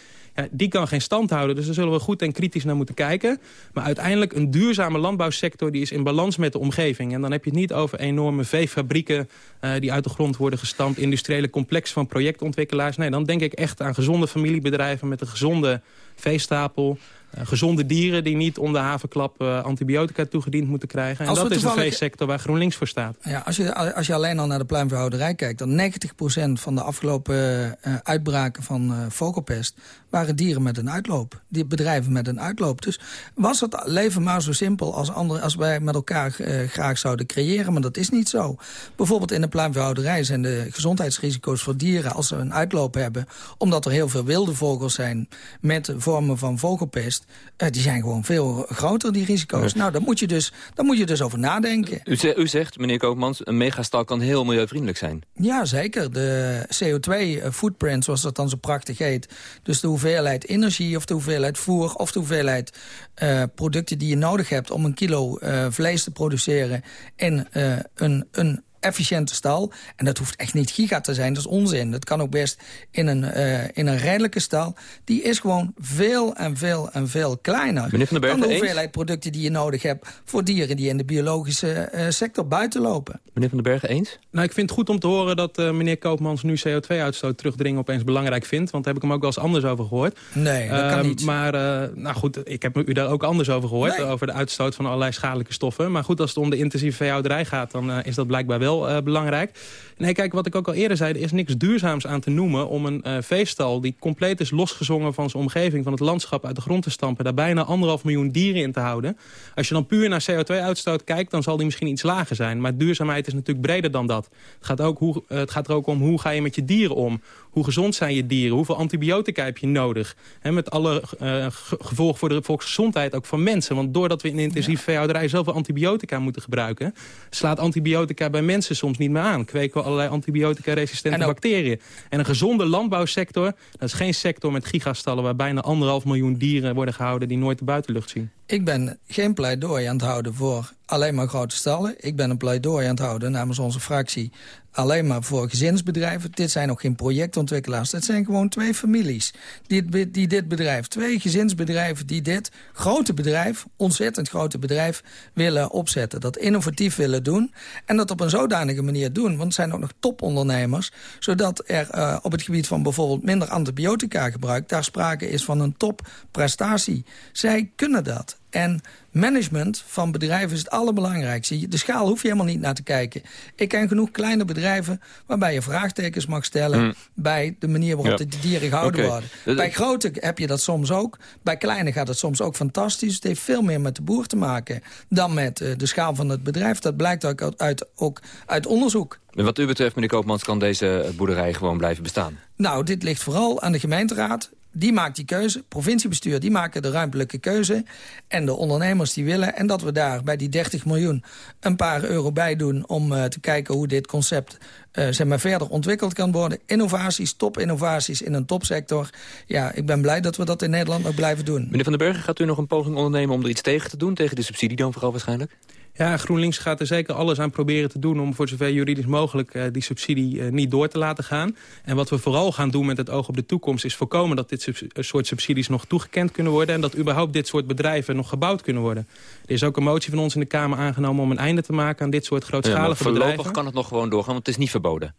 die kan geen stand houden. Dus daar zullen we goed en kritisch naar moeten kijken. Maar uiteindelijk een duurzame landbouwsector... die is in balans met de omgeving. En dan heb je het niet over enorme veefabrieken... Uh, die uit de grond worden gestampt. Industriële complex van projectontwikkelaars. Nee, dan denk ik echt aan gezonde familiebedrijven... met een gezonde veestapel gezonde dieren die niet om de havenklap uh, antibiotica toegediend moeten krijgen. En als dat is een veesector waar GroenLinks voor staat. Ja, als, je, als je alleen al naar de pluimveehouderij kijkt... dan 90% van de afgelopen uh, uitbraken van focalpest waren dieren met een uitloop. Die bedrijven met een uitloop. Dus was het leven maar zo simpel als, andere, als wij met elkaar graag zouden creëren. Maar dat is niet zo. Bijvoorbeeld in de pluimveehouderij zijn de gezondheidsrisico's voor dieren... als ze een uitloop hebben, omdat er heel veel wilde vogels zijn... met vormen van vogelpest uh, die zijn gewoon veel groter, die risico's. Nou, daar moet, je dus, daar moet je dus over nadenken. U, u zegt, meneer Koopmans, een megastal kan heel milieuvriendelijk zijn. Ja, zeker. De CO2-footprint, eh, zoals dat dan zo prachtig heet. Dus de hoeveelheid energie of de hoeveelheid voer... of de hoeveelheid uh, producten die je nodig hebt om een kilo uh, vlees te produceren... uh, een, een efficiënte stal. En dat hoeft echt niet giga te zijn, dat is onzin. Dat kan ook best in een, uh, in een redelijke stal. Die is gewoon veel en veel en veel kleiner... Meneer Van den dan de hoeveelheid eens? producten die je nodig hebt... voor dieren die in de biologische uh, sector buiten lopen. Meneer Van den Bergen, eens? Nou, ik vind het goed om te horen dat uh, meneer Koopmans... nu CO2-uitstoot terugdringen opeens belangrijk vindt. Want daar heb ik hem ook wel eens anders over gehoord. Nee, dat kan niet. Maar, nou goed, ik heb u daar ook anders over gehoord. Nee. Over de uitstoot van allerlei schadelijke stoffen. Maar goed, als het om de intensieve veehouderij gaat... dan is dat blijkbaar wel uh, belangrijk. Nee, kijk, wat ik ook al eerder zei, er is niks duurzaams aan te noemen... om een uh, veestal die compleet is losgezongen van zijn omgeving... van het landschap uit de grond te stampen... daar bijna anderhalf miljoen dieren in te houden. Als je dan puur naar CO2-uitstoot kijkt, dan zal die misschien iets lager zijn. Maar duurzaamheid is natuurlijk breder dan dat. Het gaat, ook hoe, uh, het gaat er ook om hoe ga je met je dieren om. Hoe gezond zijn je dieren? Hoeveel antibiotica heb je nodig? He, met alle uh, gevolgen voor de volksgezondheid, ook van mensen. Want doordat we in intensief ja. veehouderij zoveel antibiotica moeten gebruiken... slaat antibiotica bij mensen soms niet meer aan. Kweken we allerlei antibiotica-resistente en bacteriën. En een gezonde landbouwsector, dat is geen sector met gigastallen... waar bijna anderhalf miljoen dieren worden gehouden die nooit de buitenlucht zien. Ik ben geen pleidooi aan het houden voor alleen maar grote stallen. Ik ben een pleidooi aan het houden namens onze fractie alleen maar voor gezinsbedrijven. Dit zijn ook geen projectontwikkelaars. Het zijn gewoon twee families die, dit bedrijf, twee gezinsbedrijven... die dit grote bedrijf, ontzettend grote bedrijf, willen opzetten. Dat innovatief willen doen en dat op een zodanige manier doen. Want het zijn ook nog topondernemers, zodat er uh, op het gebied van bijvoorbeeld minder antibiotica gebruik... daar sprake is van een topprestatie. Zij kunnen dat. En management van bedrijven is het allerbelangrijkste. De schaal hoef je helemaal niet naar te kijken. Ik ken genoeg kleine bedrijven waarbij je vraagtekens mag stellen... Mm. bij de manier waarop ja. de dieren gehouden okay. worden. Bij grote heb je dat soms ook. Bij kleine gaat het soms ook fantastisch. Het heeft veel meer met de boer te maken dan met uh, de schaal van het bedrijf. Dat blijkt ook uit, ook uit onderzoek. En wat u betreft, meneer Koopmans, kan deze boerderij gewoon blijven bestaan? Nou, dit ligt vooral aan de gemeenteraad die maakt die keuze. Provinciebestuur, die maken de ruimtelijke keuze. En de ondernemers die willen. En dat we daar bij die 30 miljoen een paar euro bij doen... om uh, te kijken hoe dit concept uh, zeg maar verder ontwikkeld kan worden. Innovaties, topinnovaties in een topsector. Ja, ik ben blij dat we dat in Nederland ook blijven doen. Meneer Van den Bergen, gaat u nog een poging ondernemen om er iets tegen te doen? Tegen de subsidie dan vooral waarschijnlijk? Ja, GroenLinks gaat er zeker alles aan proberen te doen... om voor zover juridisch mogelijk uh, die subsidie uh, niet door te laten gaan. En wat we vooral gaan doen met het oog op de toekomst... is voorkomen dat dit sub soort subsidies nog toegekend kunnen worden... en dat überhaupt dit soort bedrijven nog gebouwd kunnen worden. Er is ook een motie van ons in de Kamer aangenomen... om een einde te maken aan dit soort grootschalige ja, voorlopig bedrijven. Voorlopig kan het nog gewoon doorgaan, want het is niet verboden.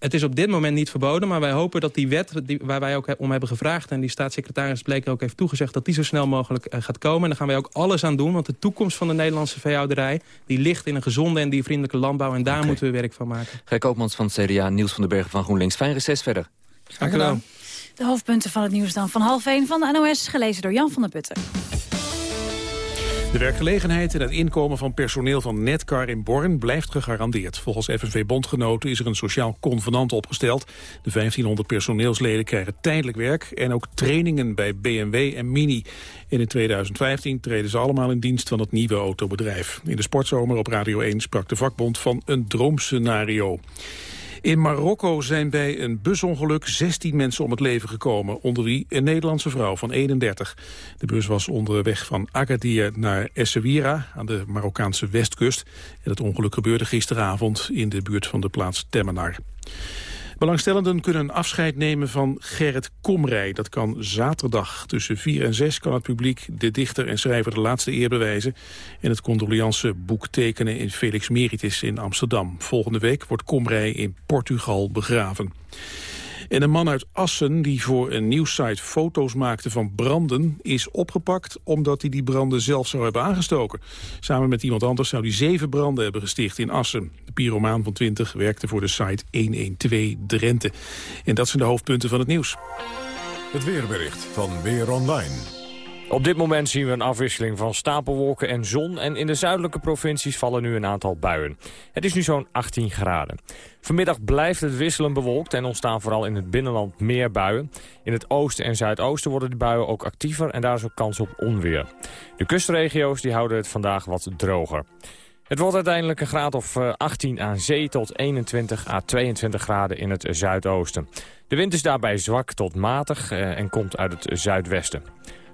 Het is op dit moment niet verboden, maar wij hopen dat die wet... Die, waar wij ook om hebben gevraagd en die staatssecretaris Bleker ook heeft toegezegd... dat die zo snel mogelijk uh, gaat komen. En daar gaan wij ook alles aan doen, want de toekomst van de Nederlandse veehouderij... die ligt in een gezonde en diervriendelijke landbouw en daar okay. moeten we werk van maken. Gert Koopmans van het CDA, Niels van den Bergen van GroenLinks. Fijn reces verder. Graag gedaan. De hoofdpunten van het nieuws dan van half 1 van de NOS, gelezen door Jan van der Putten. De werkgelegenheid en het inkomen van personeel van Netcar in Born blijft gegarandeerd. Volgens FNV-bondgenoten is er een sociaal convenant opgesteld. De 1500 personeelsleden krijgen tijdelijk werk en ook trainingen bij BMW en Mini. En in 2015 treden ze allemaal in dienst van het nieuwe autobedrijf. In de sportzomer op Radio 1 sprak de vakbond van een droomscenario. In Marokko zijn bij een busongeluk 16 mensen om het leven gekomen, onder wie een Nederlandse vrouw van 31. De bus was onderweg van Agadir naar Essaouira aan de Marokkaanse westkust. En het ongeluk gebeurde gisteravond in de buurt van de plaats Temmenar. Belangstellenden kunnen afscheid nemen van Gerrit Komrij. Dat kan zaterdag. Tussen 4 en 6 kan het publiek de dichter en schrijver de laatste eer bewijzen... en het condoleanceboek tekenen in Felix Meritis in Amsterdam. Volgende week wordt Komrij in Portugal begraven. En een man uit Assen die voor een nieuwssite foto's maakte van branden... is opgepakt omdat hij die branden zelf zou hebben aangestoken. Samen met iemand anders zou hij zeven branden hebben gesticht in Assen. De pyromaan van 20 werkte voor de site 112 Drenthe. En dat zijn de hoofdpunten van het nieuws. Het weerbericht van Weer Online. Op dit moment zien we een afwisseling van stapelwolken en zon... en in de zuidelijke provincies vallen nu een aantal buien. Het is nu zo'n 18 graden. Vanmiddag blijft het wisselen bewolkt en ontstaan vooral in het binnenland meer buien. In het oosten en zuidoosten worden de buien ook actiever en daar is ook kans op onweer. De kustregio's die houden het vandaag wat droger. Het wordt uiteindelijk een graad of 18 aan zee tot 21 à 22 graden in het zuidoosten. De wind is daarbij zwak tot matig en komt uit het zuidwesten.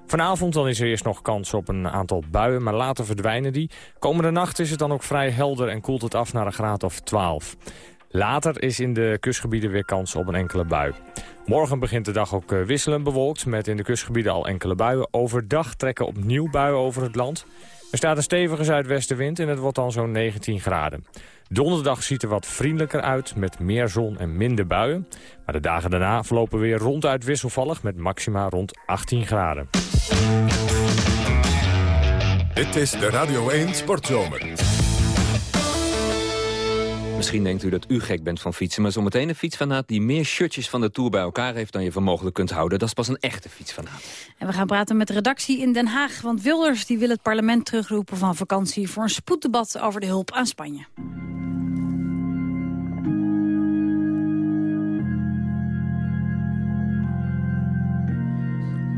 Vanavond dan is er eerst nog kans op een aantal buien, maar later verdwijnen die. Komende nacht is het dan ook vrij helder en koelt het af naar een graad of 12. Later is in de kustgebieden weer kans op een enkele bui. Morgen begint de dag ook wisselend bewolkt, met in de kustgebieden al enkele buien. Overdag trekken opnieuw buien over het land. Er staat een stevige zuidwestenwind en het wordt dan zo'n 19 graden. Donderdag ziet er wat vriendelijker uit met meer zon en minder buien. Maar de dagen daarna verlopen weer ronduit wisselvallig met maxima rond 18 graden. Dit is de Radio 1 Sportzomer. Misschien denkt u dat u gek bent van fietsen... maar zometeen een fietsfanaat die meer shirtjes van de Tour bij elkaar heeft... dan je voor mogelijk kunt houden. Dat is pas een echte fietsfanaat. En we gaan praten met de redactie in Den Haag. Want Wilders die wil het parlement terugroepen van vakantie... voor een spoeddebat over de hulp aan Spanje.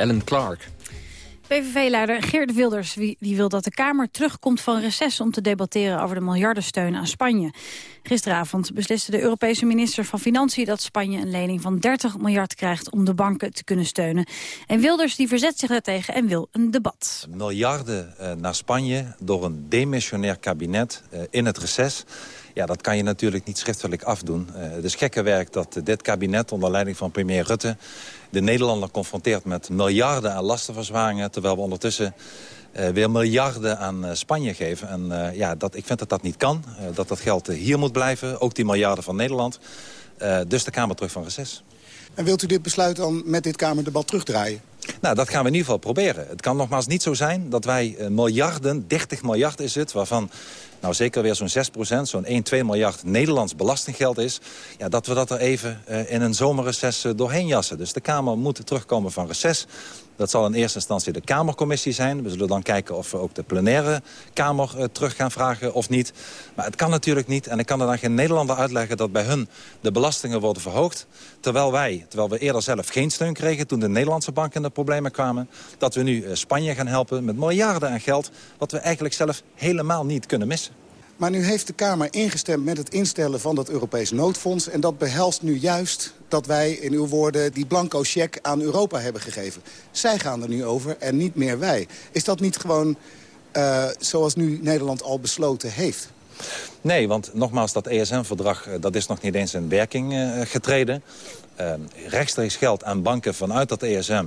Ellen Clark. PVV-leider Geert Wilders wie- die wil dat de Kamer terugkomt van reces... om te debatteren over de miljardensteun aan Spanje. Gisteravond besliste de Europese minister van Financiën... dat Spanje een lening van 30 miljard krijgt om de banken te kunnen steunen. En Wilders die verzet zich daartegen en wil een debat. miljarden eh, naar Spanje door een demissionair kabinet eh, in het reces. Ja, dat kan je natuurlijk niet schriftelijk afdoen. Eh, het is gekke werk dat dit kabinet onder leiding van premier Rutte... de Nederlander confronteert met miljarden aan lastenverzwaringen... terwijl we ondertussen eh, weer miljarden aan eh, Spanje geven. En ja, dat, ik vind dat dat niet kan. dat dat geld hier moet blijven, ook die miljarden van Nederland. Dus de Kamer terug van reces. En wilt u dit besluit dan met dit Kamerdebat terugdraaien? Nou, dat gaan we in ieder geval proberen. Het kan nogmaals niet zo zijn dat wij miljarden, 30 miljard is het... waarvan nou zeker weer zo'n 6% zo'n 1, 2 miljard Nederlands belastinggeld is... Ja, dat we dat er even eh, in een zomerreces eh, doorheen jassen. Dus de Kamer moet terugkomen van reces. Dat zal in eerste instantie de Kamercommissie zijn. We zullen dan kijken of we ook de plenaire Kamer eh, terug gaan vragen of niet. Maar het kan natuurlijk niet, en ik kan er dan geen Nederlander uitleggen... dat bij hun de belastingen worden verhoogd... terwijl wij, terwijl we eerder zelf geen steun kregen... toen de Nederlandse banken in de problemen kwamen... dat we nu eh, Spanje gaan helpen met miljarden aan geld... wat we eigenlijk zelf helemaal niet kunnen missen. Maar nu heeft de Kamer ingestemd met het instellen van dat Europees noodfonds. En dat behelst nu juist dat wij, in uw woorden, die blanco cheque aan Europa hebben gegeven. Zij gaan er nu over en niet meer wij. Is dat niet gewoon eh, zoals nu Nederland al besloten heeft? Nee, want nogmaals, dat ESM-verdrag eh, dat is nog niet eens in werking eh, getreden. Uh, rechtstreeks geld aan banken vanuit dat ESM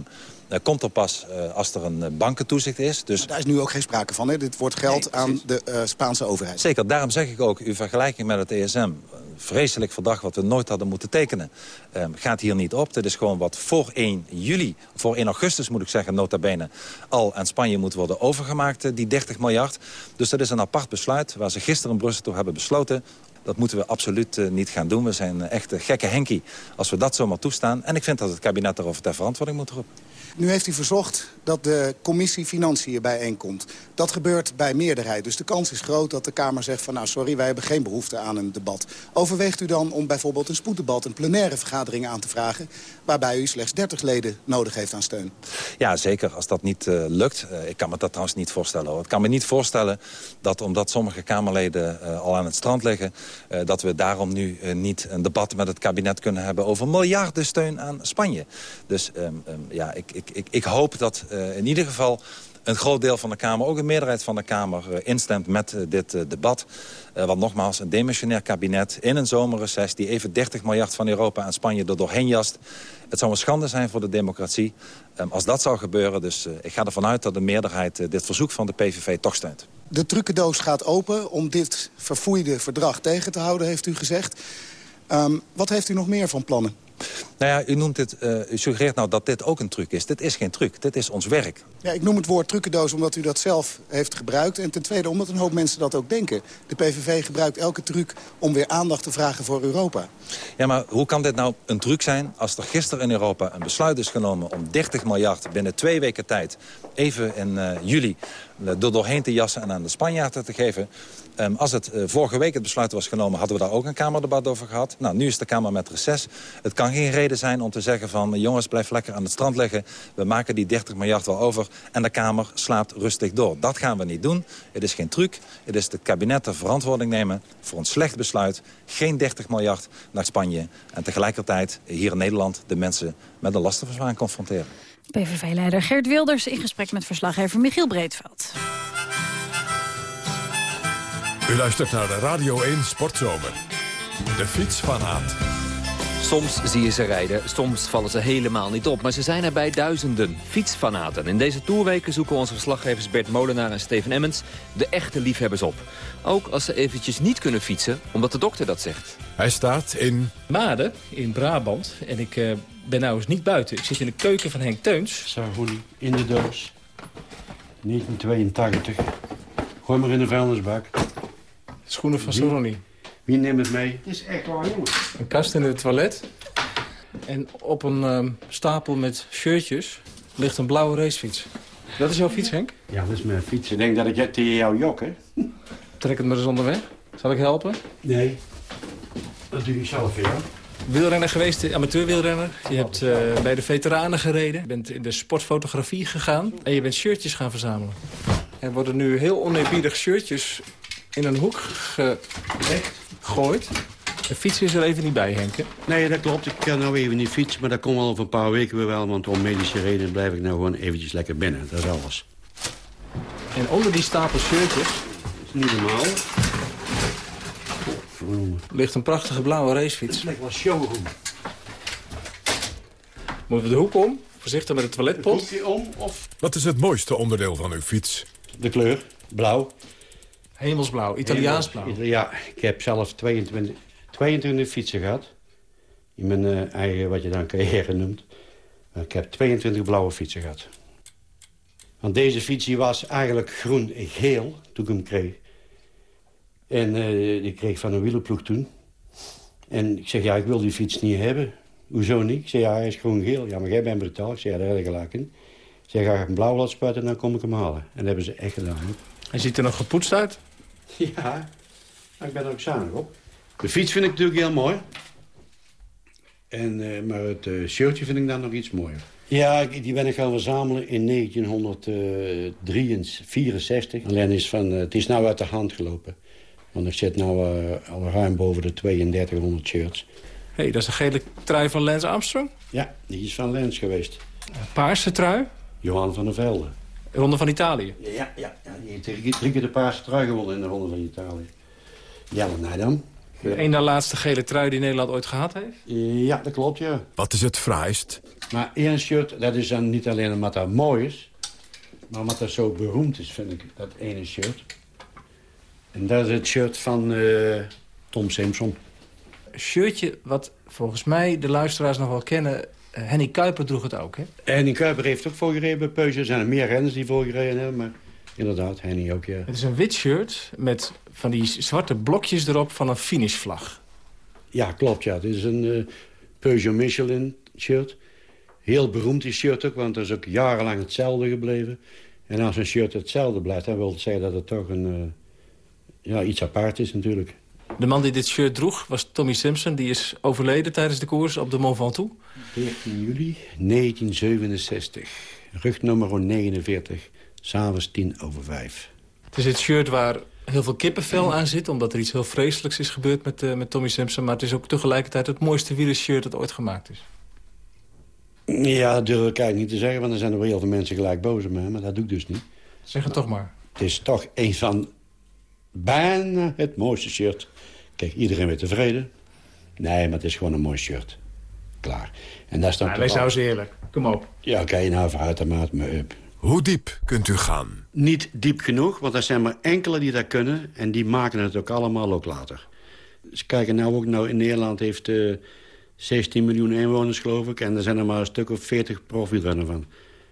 uh, komt er pas uh, als er een uh, bankentoezicht is. Dus... Maar daar is nu ook geen sprake van, hè? Dit wordt geld nee, aan de uh, Spaanse overheid. Zeker, daarom zeg ik ook, uw vergelijking met het ESM... vreselijk verdrag wat we nooit hadden moeten tekenen... Uh, gaat hier niet op. Dit is gewoon wat voor 1 juli, voor 1 augustus moet ik zeggen... nota bene, al aan Spanje moet worden overgemaakt, die 30 miljard. Dus dat is een apart besluit waar ze gisteren in Brussel toe hebben besloten... Dat moeten we absoluut niet gaan doen. We zijn echt gekke henkie als we dat zomaar toestaan. En ik vind dat het kabinet daarover ter verantwoording moet roepen. Nu heeft u verzocht dat de commissie Financiën bijeenkomt. Dat gebeurt bij meerderheid. Dus de kans is groot dat de Kamer zegt van... nou sorry, wij hebben geen behoefte aan een debat. Overweegt u dan om bijvoorbeeld een spoeddebat... een plenaire vergadering aan te vragen... waarbij u slechts 30 leden nodig heeft aan steun? Ja, zeker. Als dat niet uh, lukt. Uh, ik kan me dat trouwens niet voorstellen. Ik kan me niet voorstellen dat omdat sommige Kamerleden uh, al aan het strand liggen... eh, dat we daarom nu eh, niet een debat met het kabinet kunnen hebben... over miljardensteun aan Spanje. Dus ehm, ehm, ja, ik, ik, ik hoop dat eh, in ieder geval een groot deel van de Kamer, ook een meerderheid van de Kamer... eh, instemt met eh, dit debat. Want nogmaals, een demissionair kabinet in een zomerreces... die even 30 miljard van Europa aan Spanje er doorheen jast. Het zou een schande zijn voor de democratie ehm, als dat zou gebeuren. Dus ik ga ervan uit dat de meerderheid dit verzoek van de PVV toch steunt. De trucendoos gaat open om dit verfoeide verdrag tegen te houden, heeft u gezegd. Ehm, wat heeft u nog meer van plannen? Nou ja, u, noemt dit, eh, u suggereert nou dat dit ook een truc is. Dit is geen truc, dit is ons werk. Ja, ik noem het woord trucendoos omdat u dat zelf heeft gebruikt. En ten tweede omdat een hoop mensen dat ook denken. De PVV gebruikt elke truc om weer aandacht te vragen voor Europa. Ja, maar hoe kan dit nou een truc zijn als er gisteren in Europa een besluit is genomen... om 30 miljard binnen twee weken tijd, even in eh, juli, eh, er doorheen te jassen en aan de Spanjaarden te geven... Ehm, als het eh, vorige week het besluit was genomen, hadden we daar ook een Kamerdebat over gehad. Nou, nu is de Kamer met reces. Het kan geen reden zijn om te zeggen van... jongens, blijf lekker aan het strand liggen. We maken die 30 miljard wel over. En de Kamer slaapt rustig door. Dat gaan we niet doen. Het is geen truc. Het is het kabinet de verantwoording nemen voor een slecht besluit. Geen 30 miljard naar Spanje. En tegelijkertijd hier in Nederland de mensen met een lastenverzwaring confronteren. PVV-leider Geert Wilders in gesprek met verslaggever Michiel Breedveld. U luistert naar de Radio 1 Sportzomer. De fiets van Aad. Soms zie je ze rijden, soms vallen ze helemaal niet op. Maar ze zijn er bij duizenden fietsfanaten. In deze toerweken zoeken onze verslaggevers Bert Molenaar en Steven Emmens... de echte liefhebbers op. Ook als ze eventjes niet kunnen fietsen, omdat de dokter dat zegt. Hij staat in... Maden, in Brabant. En ik eh, ben nou eens niet buiten. Ik zit in de keuken van Henk Teuns. Sarhouli, in de doos. 1982. Gooi maar in de vuilnisbak. Schoenen van Wie? Saroni. Wie neemt het mee? Het is echt waar, jongen. Een kast in het toilet. En op een ehm, stapel met shirtjes ligt een blauwe racefiets. Dat is jouw fiets, Henk? Ja, dat is mijn fiets. Ik denk dat ik het tegen jou jok, hè? Trek het maar eens onderweg. Zal ik helpen? Nee. Dat doe je zelf, ja. Wielrenner geweest, amateurwielrenner. Je hebt eh, bij de veteranen gereden. Je bent in de sportfotografie gegaan. En je bent shirtjes gaan verzamelen. Er worden nu heel oneerbiedig shirtjes in een hoek gegooid. De fiets is er even niet bij, Henk. hè? Nee, dat klopt. Ik kan nou even niet fietsen, maar dat komt wel over een paar weken weer wel. Want om medische redenen blijf ik nou gewoon eventjes lekker binnen. Dat is alles. En onder die stapel shirtjes... Dat is niet normaal. ligt een prachtige blauwe racefiets. Het lijkt wel showroom. Moeten we de hoek om? Voorzichtig met de toiletpot. Hoekje om of... Wat is het mooiste onderdeel van uw fiets? De kleur, blauw. Hemelsblauw, Italiaans blauw. Ja, ik heb zelf 22, 22 fietsen gehad. In mijn eh, eigen, wat je dan carrière noemt. Maar ik heb 22 blauwe fietsen gehad. Want deze fiets was eigenlijk groen-geel toen ik hem kreeg. En eh, die kreeg ik van een wielerploeg toen. En ik zeg, ja, ik wil die fiets niet hebben. Hoezo niet? Ik zeg, ja, hij is groen-geel. Ja, maar jij bent brutaal. Ik zeg, ja, daar heb ik gelijk in. Ik zeg, ga ik hem blauw laten spuiten, dan kom ik hem halen. En dat hebben ze echt gedaan. Hij ziet er nog gepoetst uit. Ja, maar ik ben er ook zuinig op. De fiets vind ik natuurlijk heel mooi. En, eh, maar het eh, shirtje vind ik dan nog iets mooier. Ja, die ben ik gaan verzamelen in 1964. Alleen is van, eh, het is nou uit de hand gelopen. Want ik zit nou eh, al ruim boven de 3200 shirts. Hé, hey, dat is een gele trui van Lance Armstrong. Ja, die is van Lens geweest. Paarse trui. Johan van der Velde. Ronde van Italië. Ja, ja, ja die heeft drie, drie keer de paarse trui gewonnen in de Ronde van Italië. Jelle Nijdam. De één na laatste gele trui die Nederland ooit gehad heeft. Ja, dat klopt, ja. Wat is het fraaist? Maar één shirt, dat is dan niet alleen omdat dat mooi is... maar omdat dat zo beroemd is, vind ik, dat ene shirt. En dat is het shirt van eh, Tom Simpson. Een shirtje wat volgens mij de luisteraars nog wel kennen. Eh, Henny Kuiper droeg het ook, hè? En die Kuiper heeft ook voorgereden bij Peugeot. Er zijn er meer renners die voorgereden hebben, maar inderdaad, Henny ook, ja. Het is een wit shirt met van die zwarte blokjes erop van een finishvlag. Ja, klopt, ja. Het is een eh, Peugeot Michelin shirt. Heel beroemd die shirt ook, want dat is ook jarenlang hetzelfde gebleven. En als een shirt hetzelfde blijft, dan wil het zeggen dat het toch een, eh, ja, iets apart is natuurlijk. De man die dit shirt droeg was Tommy Simpson. Die is overleden tijdens de koers op de Mont Ventoux. 14 juli 1967. Rugnummer 49. S'avonds 10 over 5. Het is het shirt waar heel veel kippenvel aan zit... omdat er iets heel vreselijks is gebeurd met, eh, met Tommy Simpson. Maar het is ook tegelijkertijd het mooiste wielershirt dat ooit gemaakt is. Ja, dat durf ik eigenlijk niet te zeggen, want er zijn er wel heel veel mensen gelijk boos op mij. Maar dat doe ik dus niet. Zeg het toch maar. Het is toch een van bijna het mooiste shirt. Kijk, iedereen weer tevreden. Nee, maar het is gewoon een mooi shirt. Klaar. En daar staat Ja, wees nou eens eerlijk. Kom op. Ja, oké, nou, vooruit de maat me up. Hoe diep kunt u gaan? Niet diep genoeg, want er zijn maar enkele die dat kunnen. En die maken het ook allemaal ook later. Dus kijken nou ook, nou in Nederland heeft eh 16 miljoen inwoners, geloof ik. En er zijn er maar een stuk of 40 profielrennen van.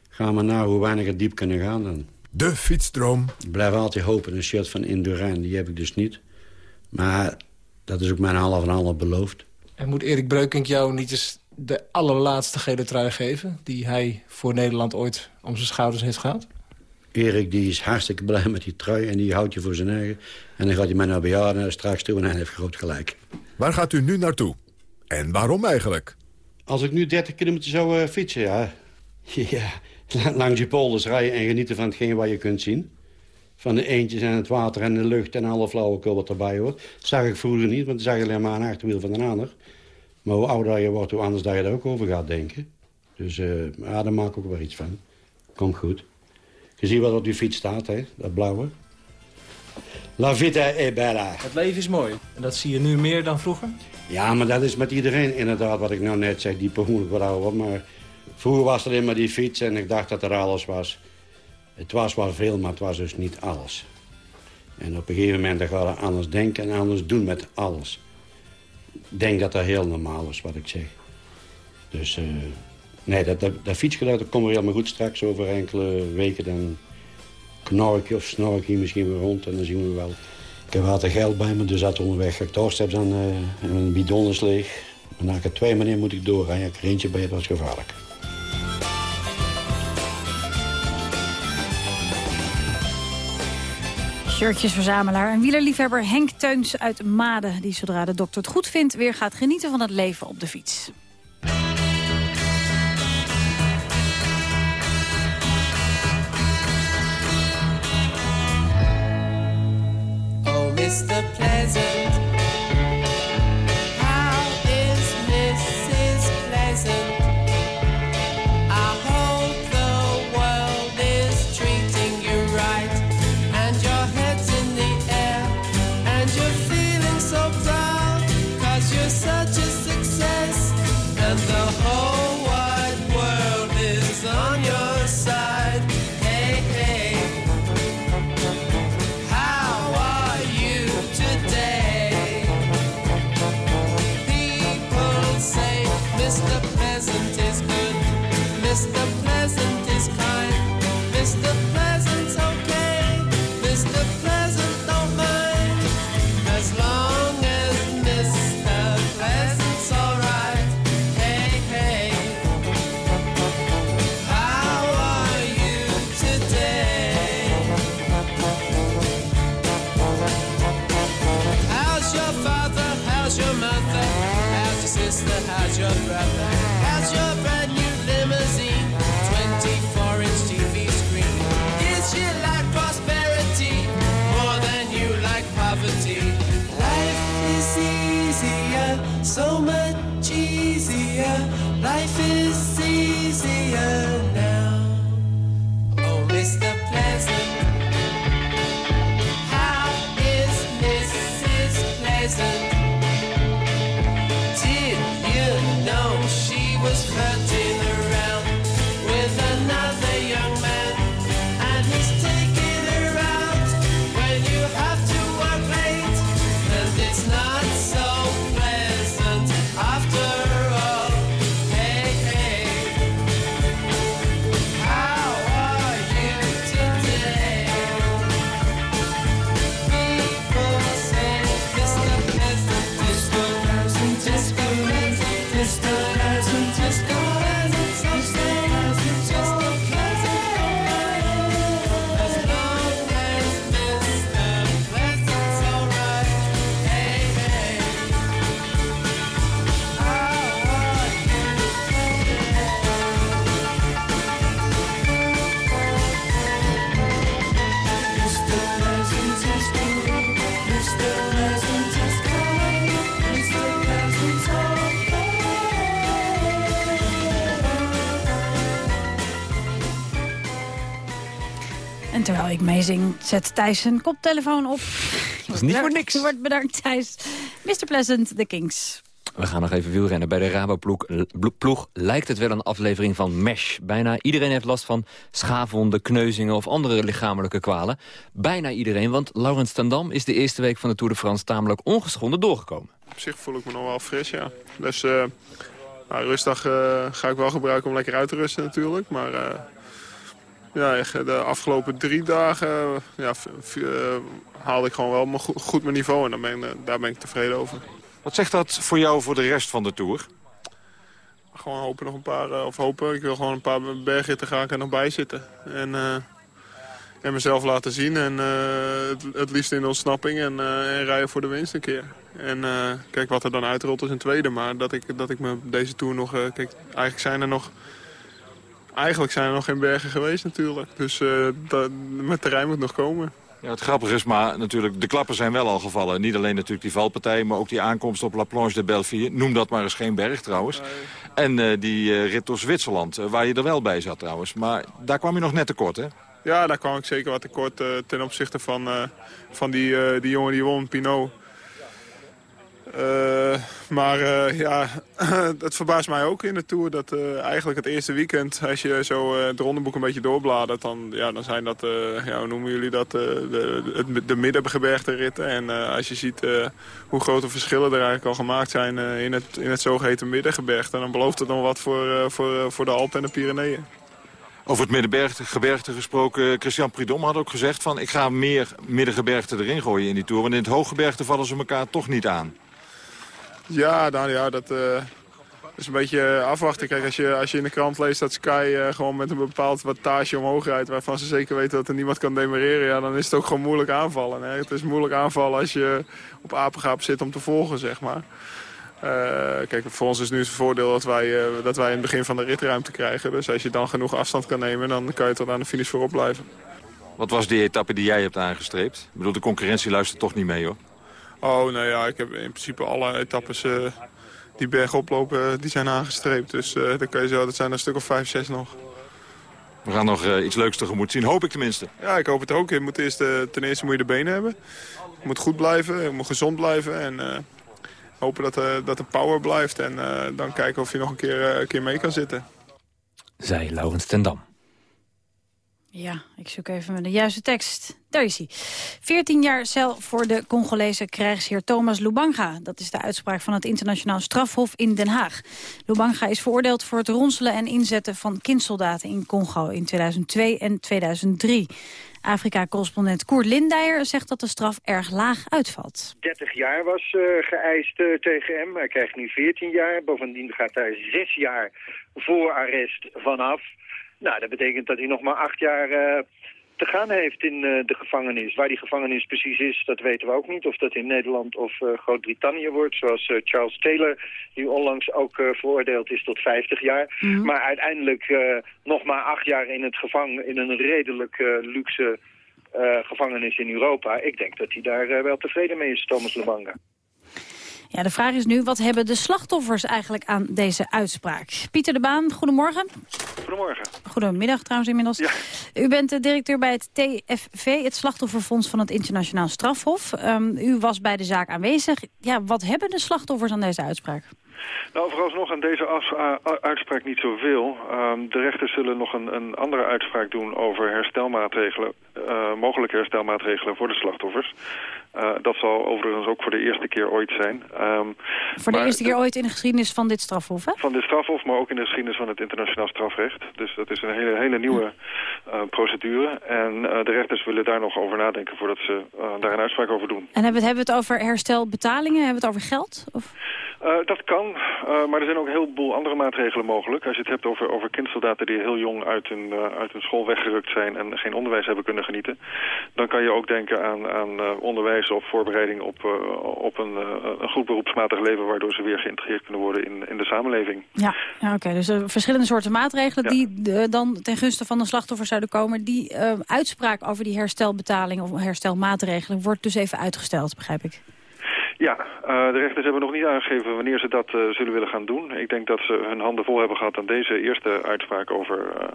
Gaan we nou hoe weinig het diep kunnen gaan dan. De fietsdroom. Ik blijf altijd hopen, een shirt van Indurain, die heb ik dus niet. Maar dat is ook mijn half en half beloofd. En moet Erik Breukink jou niet eens de allerlaatste gele trui geven... die hij voor Nederland ooit om zijn schouders heeft gehad? Erik die is hartstikke blij met die trui en die houdt je voor zijn eigen. En dan gaat hij mij naar bejaarden straks toe en hij heeft groot gelijk. Waar gaat u nu naartoe? En waarom eigenlijk? Als ik nu 30 kilometer zou eh, fietsen, ja. ja. Langs je polders rijden en genieten van hetgeen wat je kunt zien. Van de eentjes en het water en de lucht en alle flauwekul wat erbij hoort. Dat zag ik vroeger niet, want dan zag je alleen maar een achterwiel van een ander. Maar hoe ouder je wordt, hoe anders dat je er ook over gaat denken. Dus uh, ja, daar maak ik ook wel iets van. Komt goed. Je ziet wat op die fiets staat, hè? dat blauwe. La vita è bella. Het leven is mooi. En dat zie je nu meer dan vroeger? Ja, maar dat is met iedereen inderdaad wat ik nou net zei. Die persoonlijk wat ouder. Maar vroeger was er alleen maar die fiets en ik dacht dat er alles was. Het was wel veel, maar het was dus niet alles. En op een gegeven moment dan ga je anders denken en anders doen met alles. Ik denk dat dat heel normaal is wat ik zeg. Dus uh, nee, dat, dat, dat fietsgeluid dat komt weer helemaal goed straks. Over enkele weken dan knork je of snork je misschien weer rond en dan zien we wel. Ik heb wat geld bij me, dus dat onderweg ga ik doorsteps aan uh, en mijn bidon is leeg. En na ik twee manier moet ik doorgaan. Ja, ik er eentje bij, dat is gevaarlijk. Shirtjesverzamelaar en wielerliefhebber Henk Teuns uit Maden... die zodra de dokter het goed vindt weer gaat genieten van het leven op de fiets. Oh, Mr. Pleasant. She was zet Thijs zijn koptelefoon op. Dat is niet voor niks. U wordt bedankt, Thijs. Mr. Pleasant, The Kings. We gaan nog even wielrennen. Bij de Raboploeg ploeg lijkt het wel een aflevering van MESH. Bijna iedereen heeft last van schaafwonden, kneuzingen of andere lichamelijke kwalen. Bijna iedereen, want Laurens Tandam is de eerste week van de Tour de France tamelijk ongeschonden doorgekomen. Op zich voel ik me nog wel fris, ja. Dus uh, nou, rustdag uh, ga ik wel gebruiken om lekker uit te rusten natuurlijk. Maar uh, ja, de afgelopen drie dagen ja, haalde ik gewoon wel goed mijn niveau. En daar ben, daar ben ik tevreden over. Wat zegt dat voor jou voor de rest van de Tour? Gewoon hopen nog een paar, of hopen. Ik wil gewoon een paar bergritten gaan er nog bij zitten. En, en mezelf laten zien. En het, het, liefst in ontsnapping en, en rijden voor de winst een keer. En kijk, wat er dan uitrolt is een tweede. Maar dat ik, dat ik me deze Tour nog... Kijk, eigenlijk zijn er nog... Eigenlijk zijn er nog geen bergen geweest natuurlijk. Dus uh, dat, met terrein moet nog komen. Ja, het grappige is maar natuurlijk, de klappen zijn wel al gevallen. Niet alleen natuurlijk die valpartij, maar ook die aankomst op La Planche de Belleville. Noem dat maar eens geen berg trouwens. En die rit door Zwitserland, waar je er wel bij zat trouwens. Maar daar kwam je nog net tekort, hè? Ja, daar kwam ik zeker wat tekort ten opzichte van, van die, die jongen die won, Pinot. Uh, maar uh, ja, het verbaast mij ook in de Tour dat uh, eigenlijk het eerste weekend... als je zo het rondeboek een beetje doorbladert... dan, ja, dan zijn dat, ja, hoe noemen jullie dat, de, de, de middengebergte ritten. En als je ziet hoe grote verschillen er eigenlijk al gemaakt zijn... in, het, in het zogeheten middengebergte... dan belooft het nog wat voor, voor, voor de Alpen en de Pyreneeën. Over het middengebergte gesproken, Christian Prudhomme had ook gezegd... van ik ga meer middengebergte erin gooien in die Tour. Want in het hooggebergte vallen ze elkaar toch niet aan. Ja, nou ja, dat uh, is een beetje afwachten. Kijk, als je, als je in de krant leest dat Sky uh, gewoon met een bepaald wattage omhoog rijdt... waarvan ze zeker weten dat er niemand kan demereren... Ja, dan is het ook gewoon moeilijk aanvallen. Hè? Het is moeilijk aanvallen als je op apengaap zit om te volgen, zeg maar. Kijk, voor ons is nu het voordeel dat wij, uh, dat wij in het begin van de ritruimte krijgen. Dus als je dan genoeg afstand kan nemen, dan kan je tot aan de finish voorop blijven. Wat was die etappe die jij hebt aangestreept? Ik bedoel, de concurrentie luistert toch niet mee, hoor. Oh, nou ja, ik heb in principe alle etappes uh, die bergop lopen, die zijn aangestreept. Dus uh, dan kan je zo, dat zijn er een stuk of vijf, zes nog. We gaan nog uh, iets leuks tegemoet zien, hoop ik tenminste. Ja, ik hoop het ook. Je moet eerst, ten eerste moet je de benen hebben. Je moet goed blijven, je moet gezond blijven. En hopen dat, dat de power blijft. En dan kijken of je nog een keer, een keer mee kan zitten. Zij Laurens ten Dam. Ja, ik zoek even de juiste tekst. Daar is hij. 14 jaar cel voor de Congolese krijgsheer Thomas Lubanga. Dat is de uitspraak van het internationaal strafhof in Den Haag. Lubanga is veroordeeld voor het ronselen en inzetten van kindsoldaten in Congo in 2002 en 2003. Afrika-correspondent Koert Lindijer zegt dat de straf erg laag uitvalt. 30 jaar was uh, geëist uh, tegen hem. Hij krijgt nu 14 jaar. Bovendien gaat hij 6 jaar voor arrest vanaf. Nou, dat betekent dat hij nog maar acht jaar uh, te gaan heeft in uh, de gevangenis. Waar die gevangenis precies is, dat weten we ook niet. Of dat in Nederland of uh, Groot-Brittannië wordt, zoals Charles Taylor... die onlangs ook veroordeeld is tot 50 jaar. Mm -hmm. Maar uiteindelijk nog maar acht jaar in, het gevang in een redelijk luxe gevangenis in Europa. Ik denk dat hij daar wel tevreden mee is, Thomas Lebanga. Ja, de vraag is nu, wat hebben de slachtoffers eigenlijk aan deze uitspraak? Pieter de Baan, goedemorgen. Goedemorgen. Goedemiddag trouwens inmiddels. Ja. U bent de directeur bij het TFV, het Slachtofferfonds van het Internationaal Strafhof. Um, u was bij de zaak aanwezig. Ja, wat hebben de slachtoffers aan deze uitspraak? Nou, vooralsnog aan deze uitspraak niet zoveel. Um, de rechters zullen nog een, een, andere uitspraak doen over herstelmaatregelen, uh, mogelijke herstelmaatregelen voor de slachtoffers. Uh, dat zal overigens ook voor de eerste keer ooit zijn. Um, voor de eerste keer ooit in de geschiedenis van dit strafhof, hè? Van dit strafhof, maar ook in de geschiedenis van het internationaal strafrecht. Dus dat is een hele, hele nieuwe uh, procedure. En de rechters willen daar nog over nadenken voordat ze daar een uitspraak over doen. En hebben we, hebben we het over herstelbetalingen? Hebben we het over geld? Of? Dat kan, uh, maar er zijn ook een heleboel andere maatregelen mogelijk. Als je het hebt over, over kindsoldaten die heel jong uit hun, uh, uit hun school weggerukt zijn en geen onderwijs hebben kunnen genieten, dan kan je ook denken aan, aan onderwijs of voorbereiding op, op een, een goed beroepsmatig leven, waardoor ze weer geïntegreerd kunnen worden in, in de samenleving. Ja, ja oké. Okay. Dus verschillende soorten maatregelen ja. die dan ten gunste van de slachtoffer zouden komen. Die uitspraak over die herstelbetaling of herstelmaatregelen wordt dus even uitgesteld, begrijp ik. Ja, uh, de rechters hebben nog niet aangegeven wanneer ze dat uh, zullen willen gaan doen. Ik denk dat ze hun handen vol hebben gehad aan deze eerste uitspraak over uh,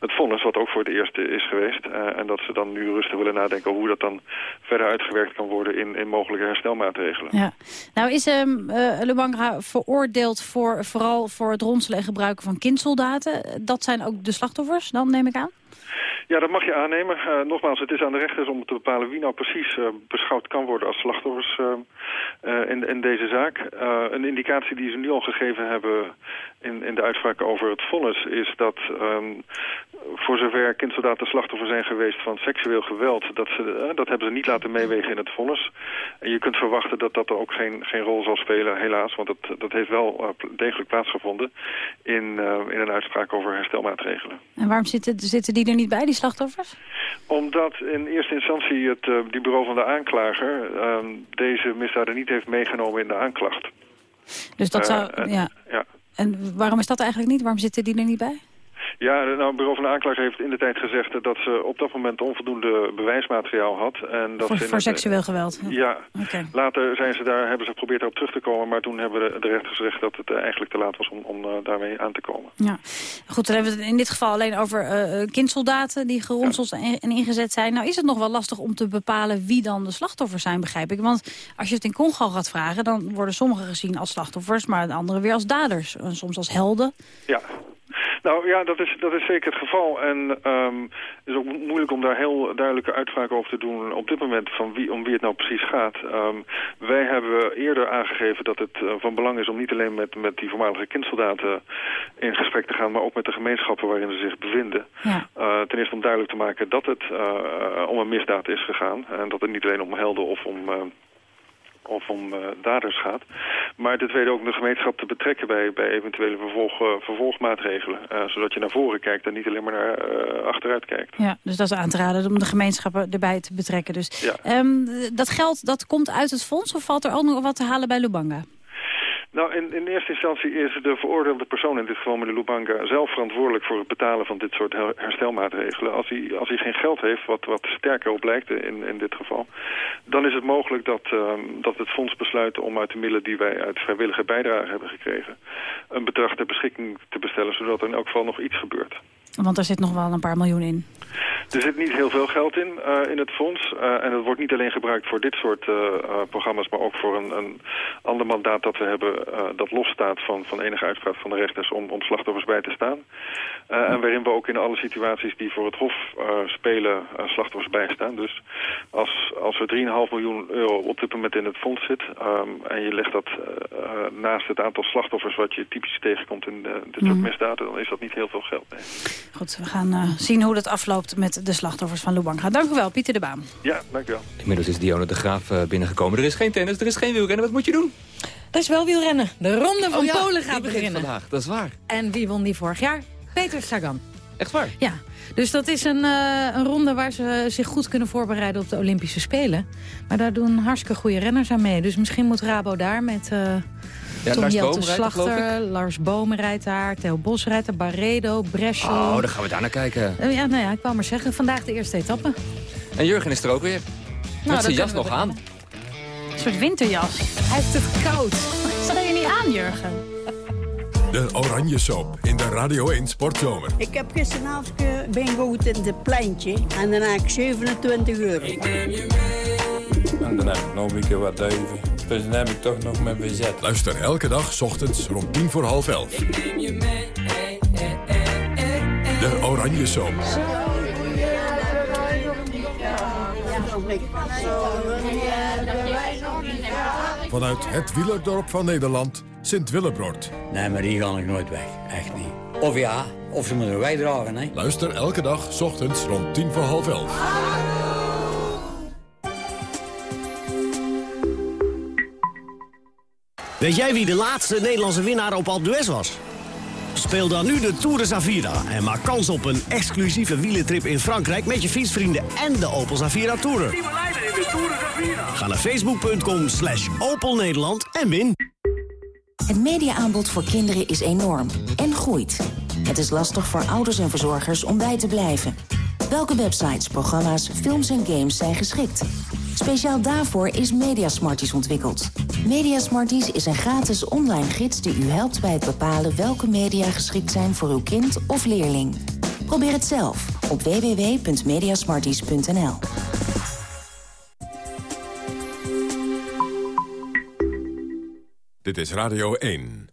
het vonnis, wat ook voor het eerst is geweest. en dat ze dan nu rustig willen nadenken hoe dat dan verder uitgewerkt kan worden in, in mogelijke herstelmaatregelen. Ja. Nou is um, Lubanga veroordeeld voor, vooral voor het ronselen en gebruiken van kindsoldaten. Dat zijn ook de slachtoffers, dan neem ik aan? Ja, dat mag je aannemen. Uh, nogmaals, het is aan de rechters om te bepalen wie nou precies uh, beschouwd kan worden als slachtoffers uh, in, in, deze zaak. een indicatie die ze nu al gegeven hebben in, in de uitspraak over het vonnis is dat um, voor zover kindsoldaten slachtoffer zijn geweest van seksueel geweld, dat, ze, dat hebben ze niet laten meewegen in het vonnis. En je kunt verwachten dat dat er ook geen, geen rol zal spelen, helaas, want dat, dat heeft wel degelijk plaatsgevonden in, in een uitspraak over herstelmaatregelen. En waarom zitten, zitten die er niet bij, die slachtoffers? Omdat in eerste instantie het uh, die bureau van de aanklager uh, deze misdaden niet heeft meegenomen in de aanklacht. Dus dat zou... Uh, en, ja. ja. En waarom is dat eigenlijk niet? Waarom zitten die er niet bij? Ja, nou, het bureau van de aanklager heeft in de tijd gezegd dat ze op dat moment onvoldoende bewijsmateriaal had. En dat voor, voor seksueel geweld? Ja. Okay. Later zijn ze daar, hebben ze geprobeerd daarop terug te komen, maar toen hebben de, de rechters gezegd dat het eigenlijk te laat was om, om uh, daarmee aan te komen. Ja. Goed, dan hebben we het in dit geval alleen over uh, kindsoldaten die geronseld ja. en, en ingezet zijn. Nou is het nog wel lastig om te bepalen wie dan de slachtoffers zijn, begrijp ik. Want als je het in Congo gaat vragen, dan worden sommigen gezien als slachtoffers, maar de anderen weer als daders. En soms als helden. Ja. Nou ja, dat is, dat is zeker het geval. En um, het is ook moeilijk om daar heel duidelijke uitspraken over te doen op dit moment van wie, om wie het nou precies gaat. Um, wij hebben eerder aangegeven dat het uh, van belang is om niet alleen met, met die voormalige kindsoldaten in gesprek te gaan, maar ook met de gemeenschappen waarin ze zich bevinden. Ja. Uh, ten eerste om duidelijk te maken dat het uh, om een misdaad is gegaan. En dat het niet alleen om helden of om of om uh, daders gaat. Maar ten tweede ook de gemeenschap te betrekken bij, bij eventuele vervolg, uh, vervolgmaatregelen. Uh, zodat je naar voren kijkt en niet alleen maar naar achteruit kijkt. Ja, dus dat is aan te raden om de gemeenschappen erbij te betrekken. Dus ja. um, dat geld dat komt uit het fonds of valt er ook nog wat te halen bij Lubanga? Nou, in, in eerste instantie is de veroordeelde persoon, in dit geval meneer Lubanga, zelf verantwoordelijk voor het betalen van dit soort herstelmaatregelen. Als hij, als hij geen geld heeft, wat, wat sterker op lijkt in, in dit geval, dan is het mogelijk dat, uh, dat het fonds besluit om uit de middelen die wij uit vrijwillige bijdrage hebben gekregen, een bedrag ter beschikking te bestellen, zodat er in elk geval nog iets gebeurt. Want er zit nog wel een paar miljoen in. Er zit niet heel veel geld in, uh, in het fonds. Uh, en het wordt niet alleen gebruikt voor dit soort uh, programma's... maar ook voor een, een ander mandaat dat we hebben... dat losstaat van, van enige uitspraak van de rechters om, om slachtoffers bij te staan. en waarin we ook in alle situaties die voor het Hof spelen... slachtoffers bijstaan. Dus als, als er 3,5 miljoen euro op dit moment in het fonds zit... Um, en je legt dat naast het aantal slachtoffers... wat je typisch tegenkomt in dit soort Mhm. misdaden... dan is dat niet heel veel geld. Nee. Goed, we gaan uh, zien hoe dat afloopt met de slachtoffers van Lubanga. Dank u wel, Pieter de Baan. Ja, dank u wel. Inmiddels is Dionne de Graaf uh, binnengekomen. Er is geen tennis, er is geen wielrennen. Wat moet je doen? Er is wel wielrennen. De Ronde van oh ja, Polen gaat beginnen. vandaag, dat is waar. En wie won die vorig jaar? Peter Sagan. Echt waar? Ja. Dus dat is een, uh, een ronde waar ze zich goed kunnen voorbereiden op de Olympische Spelen. Maar daar doen hartstikke goede renners aan mee. Dus misschien moet Rabo daar met... Ja, Tom Jelte Slachter, Lars Boom rijdt daar, Theo Bos rijdt daar, Barredo, Brescia. Oh, dan gaan we daar naar kijken. Uh, ja, nou ja, ik wou maar zeggen, vandaag de eerste etappe. En Jurgen is er ook weer. Nou, Met zijn jas nog aan. Een soort winterjas. Hij heeft het koud. Stel je niet aan, Jurgen? De Oranje Soap in de Radio 1 Sportzomer. Ik heb gisteravond bingo in het pleintje en daarna heb ik 27 euro. Ik neem je mee. En dan heb ik nog een keer wat duiven. Dus dan heb ik toch nog mijn bezet. Luister elke dag 's ochtends rond tien voor half elf. Ik neem je mee. De Oranje Soap. Vanuit het wielerdorp van Nederland, Sint-Willebroord. Nee, maar die ga ik nooit weg. Echt niet. Of ja, of ze moeten wij dragen, hè. Luister elke dag 's ochtends rond tien voor half elf. Weet jij wie de laatste Nederlandse winnaar op Alpe d'Huez was? Speel dan nu de Tour de Zavira en maak kans op een exclusieve wielentrip in Frankrijk... met je fietsvrienden en de Opel Zavira Tourer. Ga naar facebook.com slash Opel Nederland en win. Het mediaaanbod voor kinderen is enorm en groeit. Het is lastig voor ouders en verzorgers om bij te blijven. Welke websites, programma's, films en games zijn geschikt? Speciaal daarvoor is Mediasmarties ontwikkeld. Mediasmarties is een gratis online gids die u helpt bij het bepalen welke media geschikt zijn voor uw kind of leerling. Probeer het zelf op www.mediasmarties.nl. Dit is Radio 1.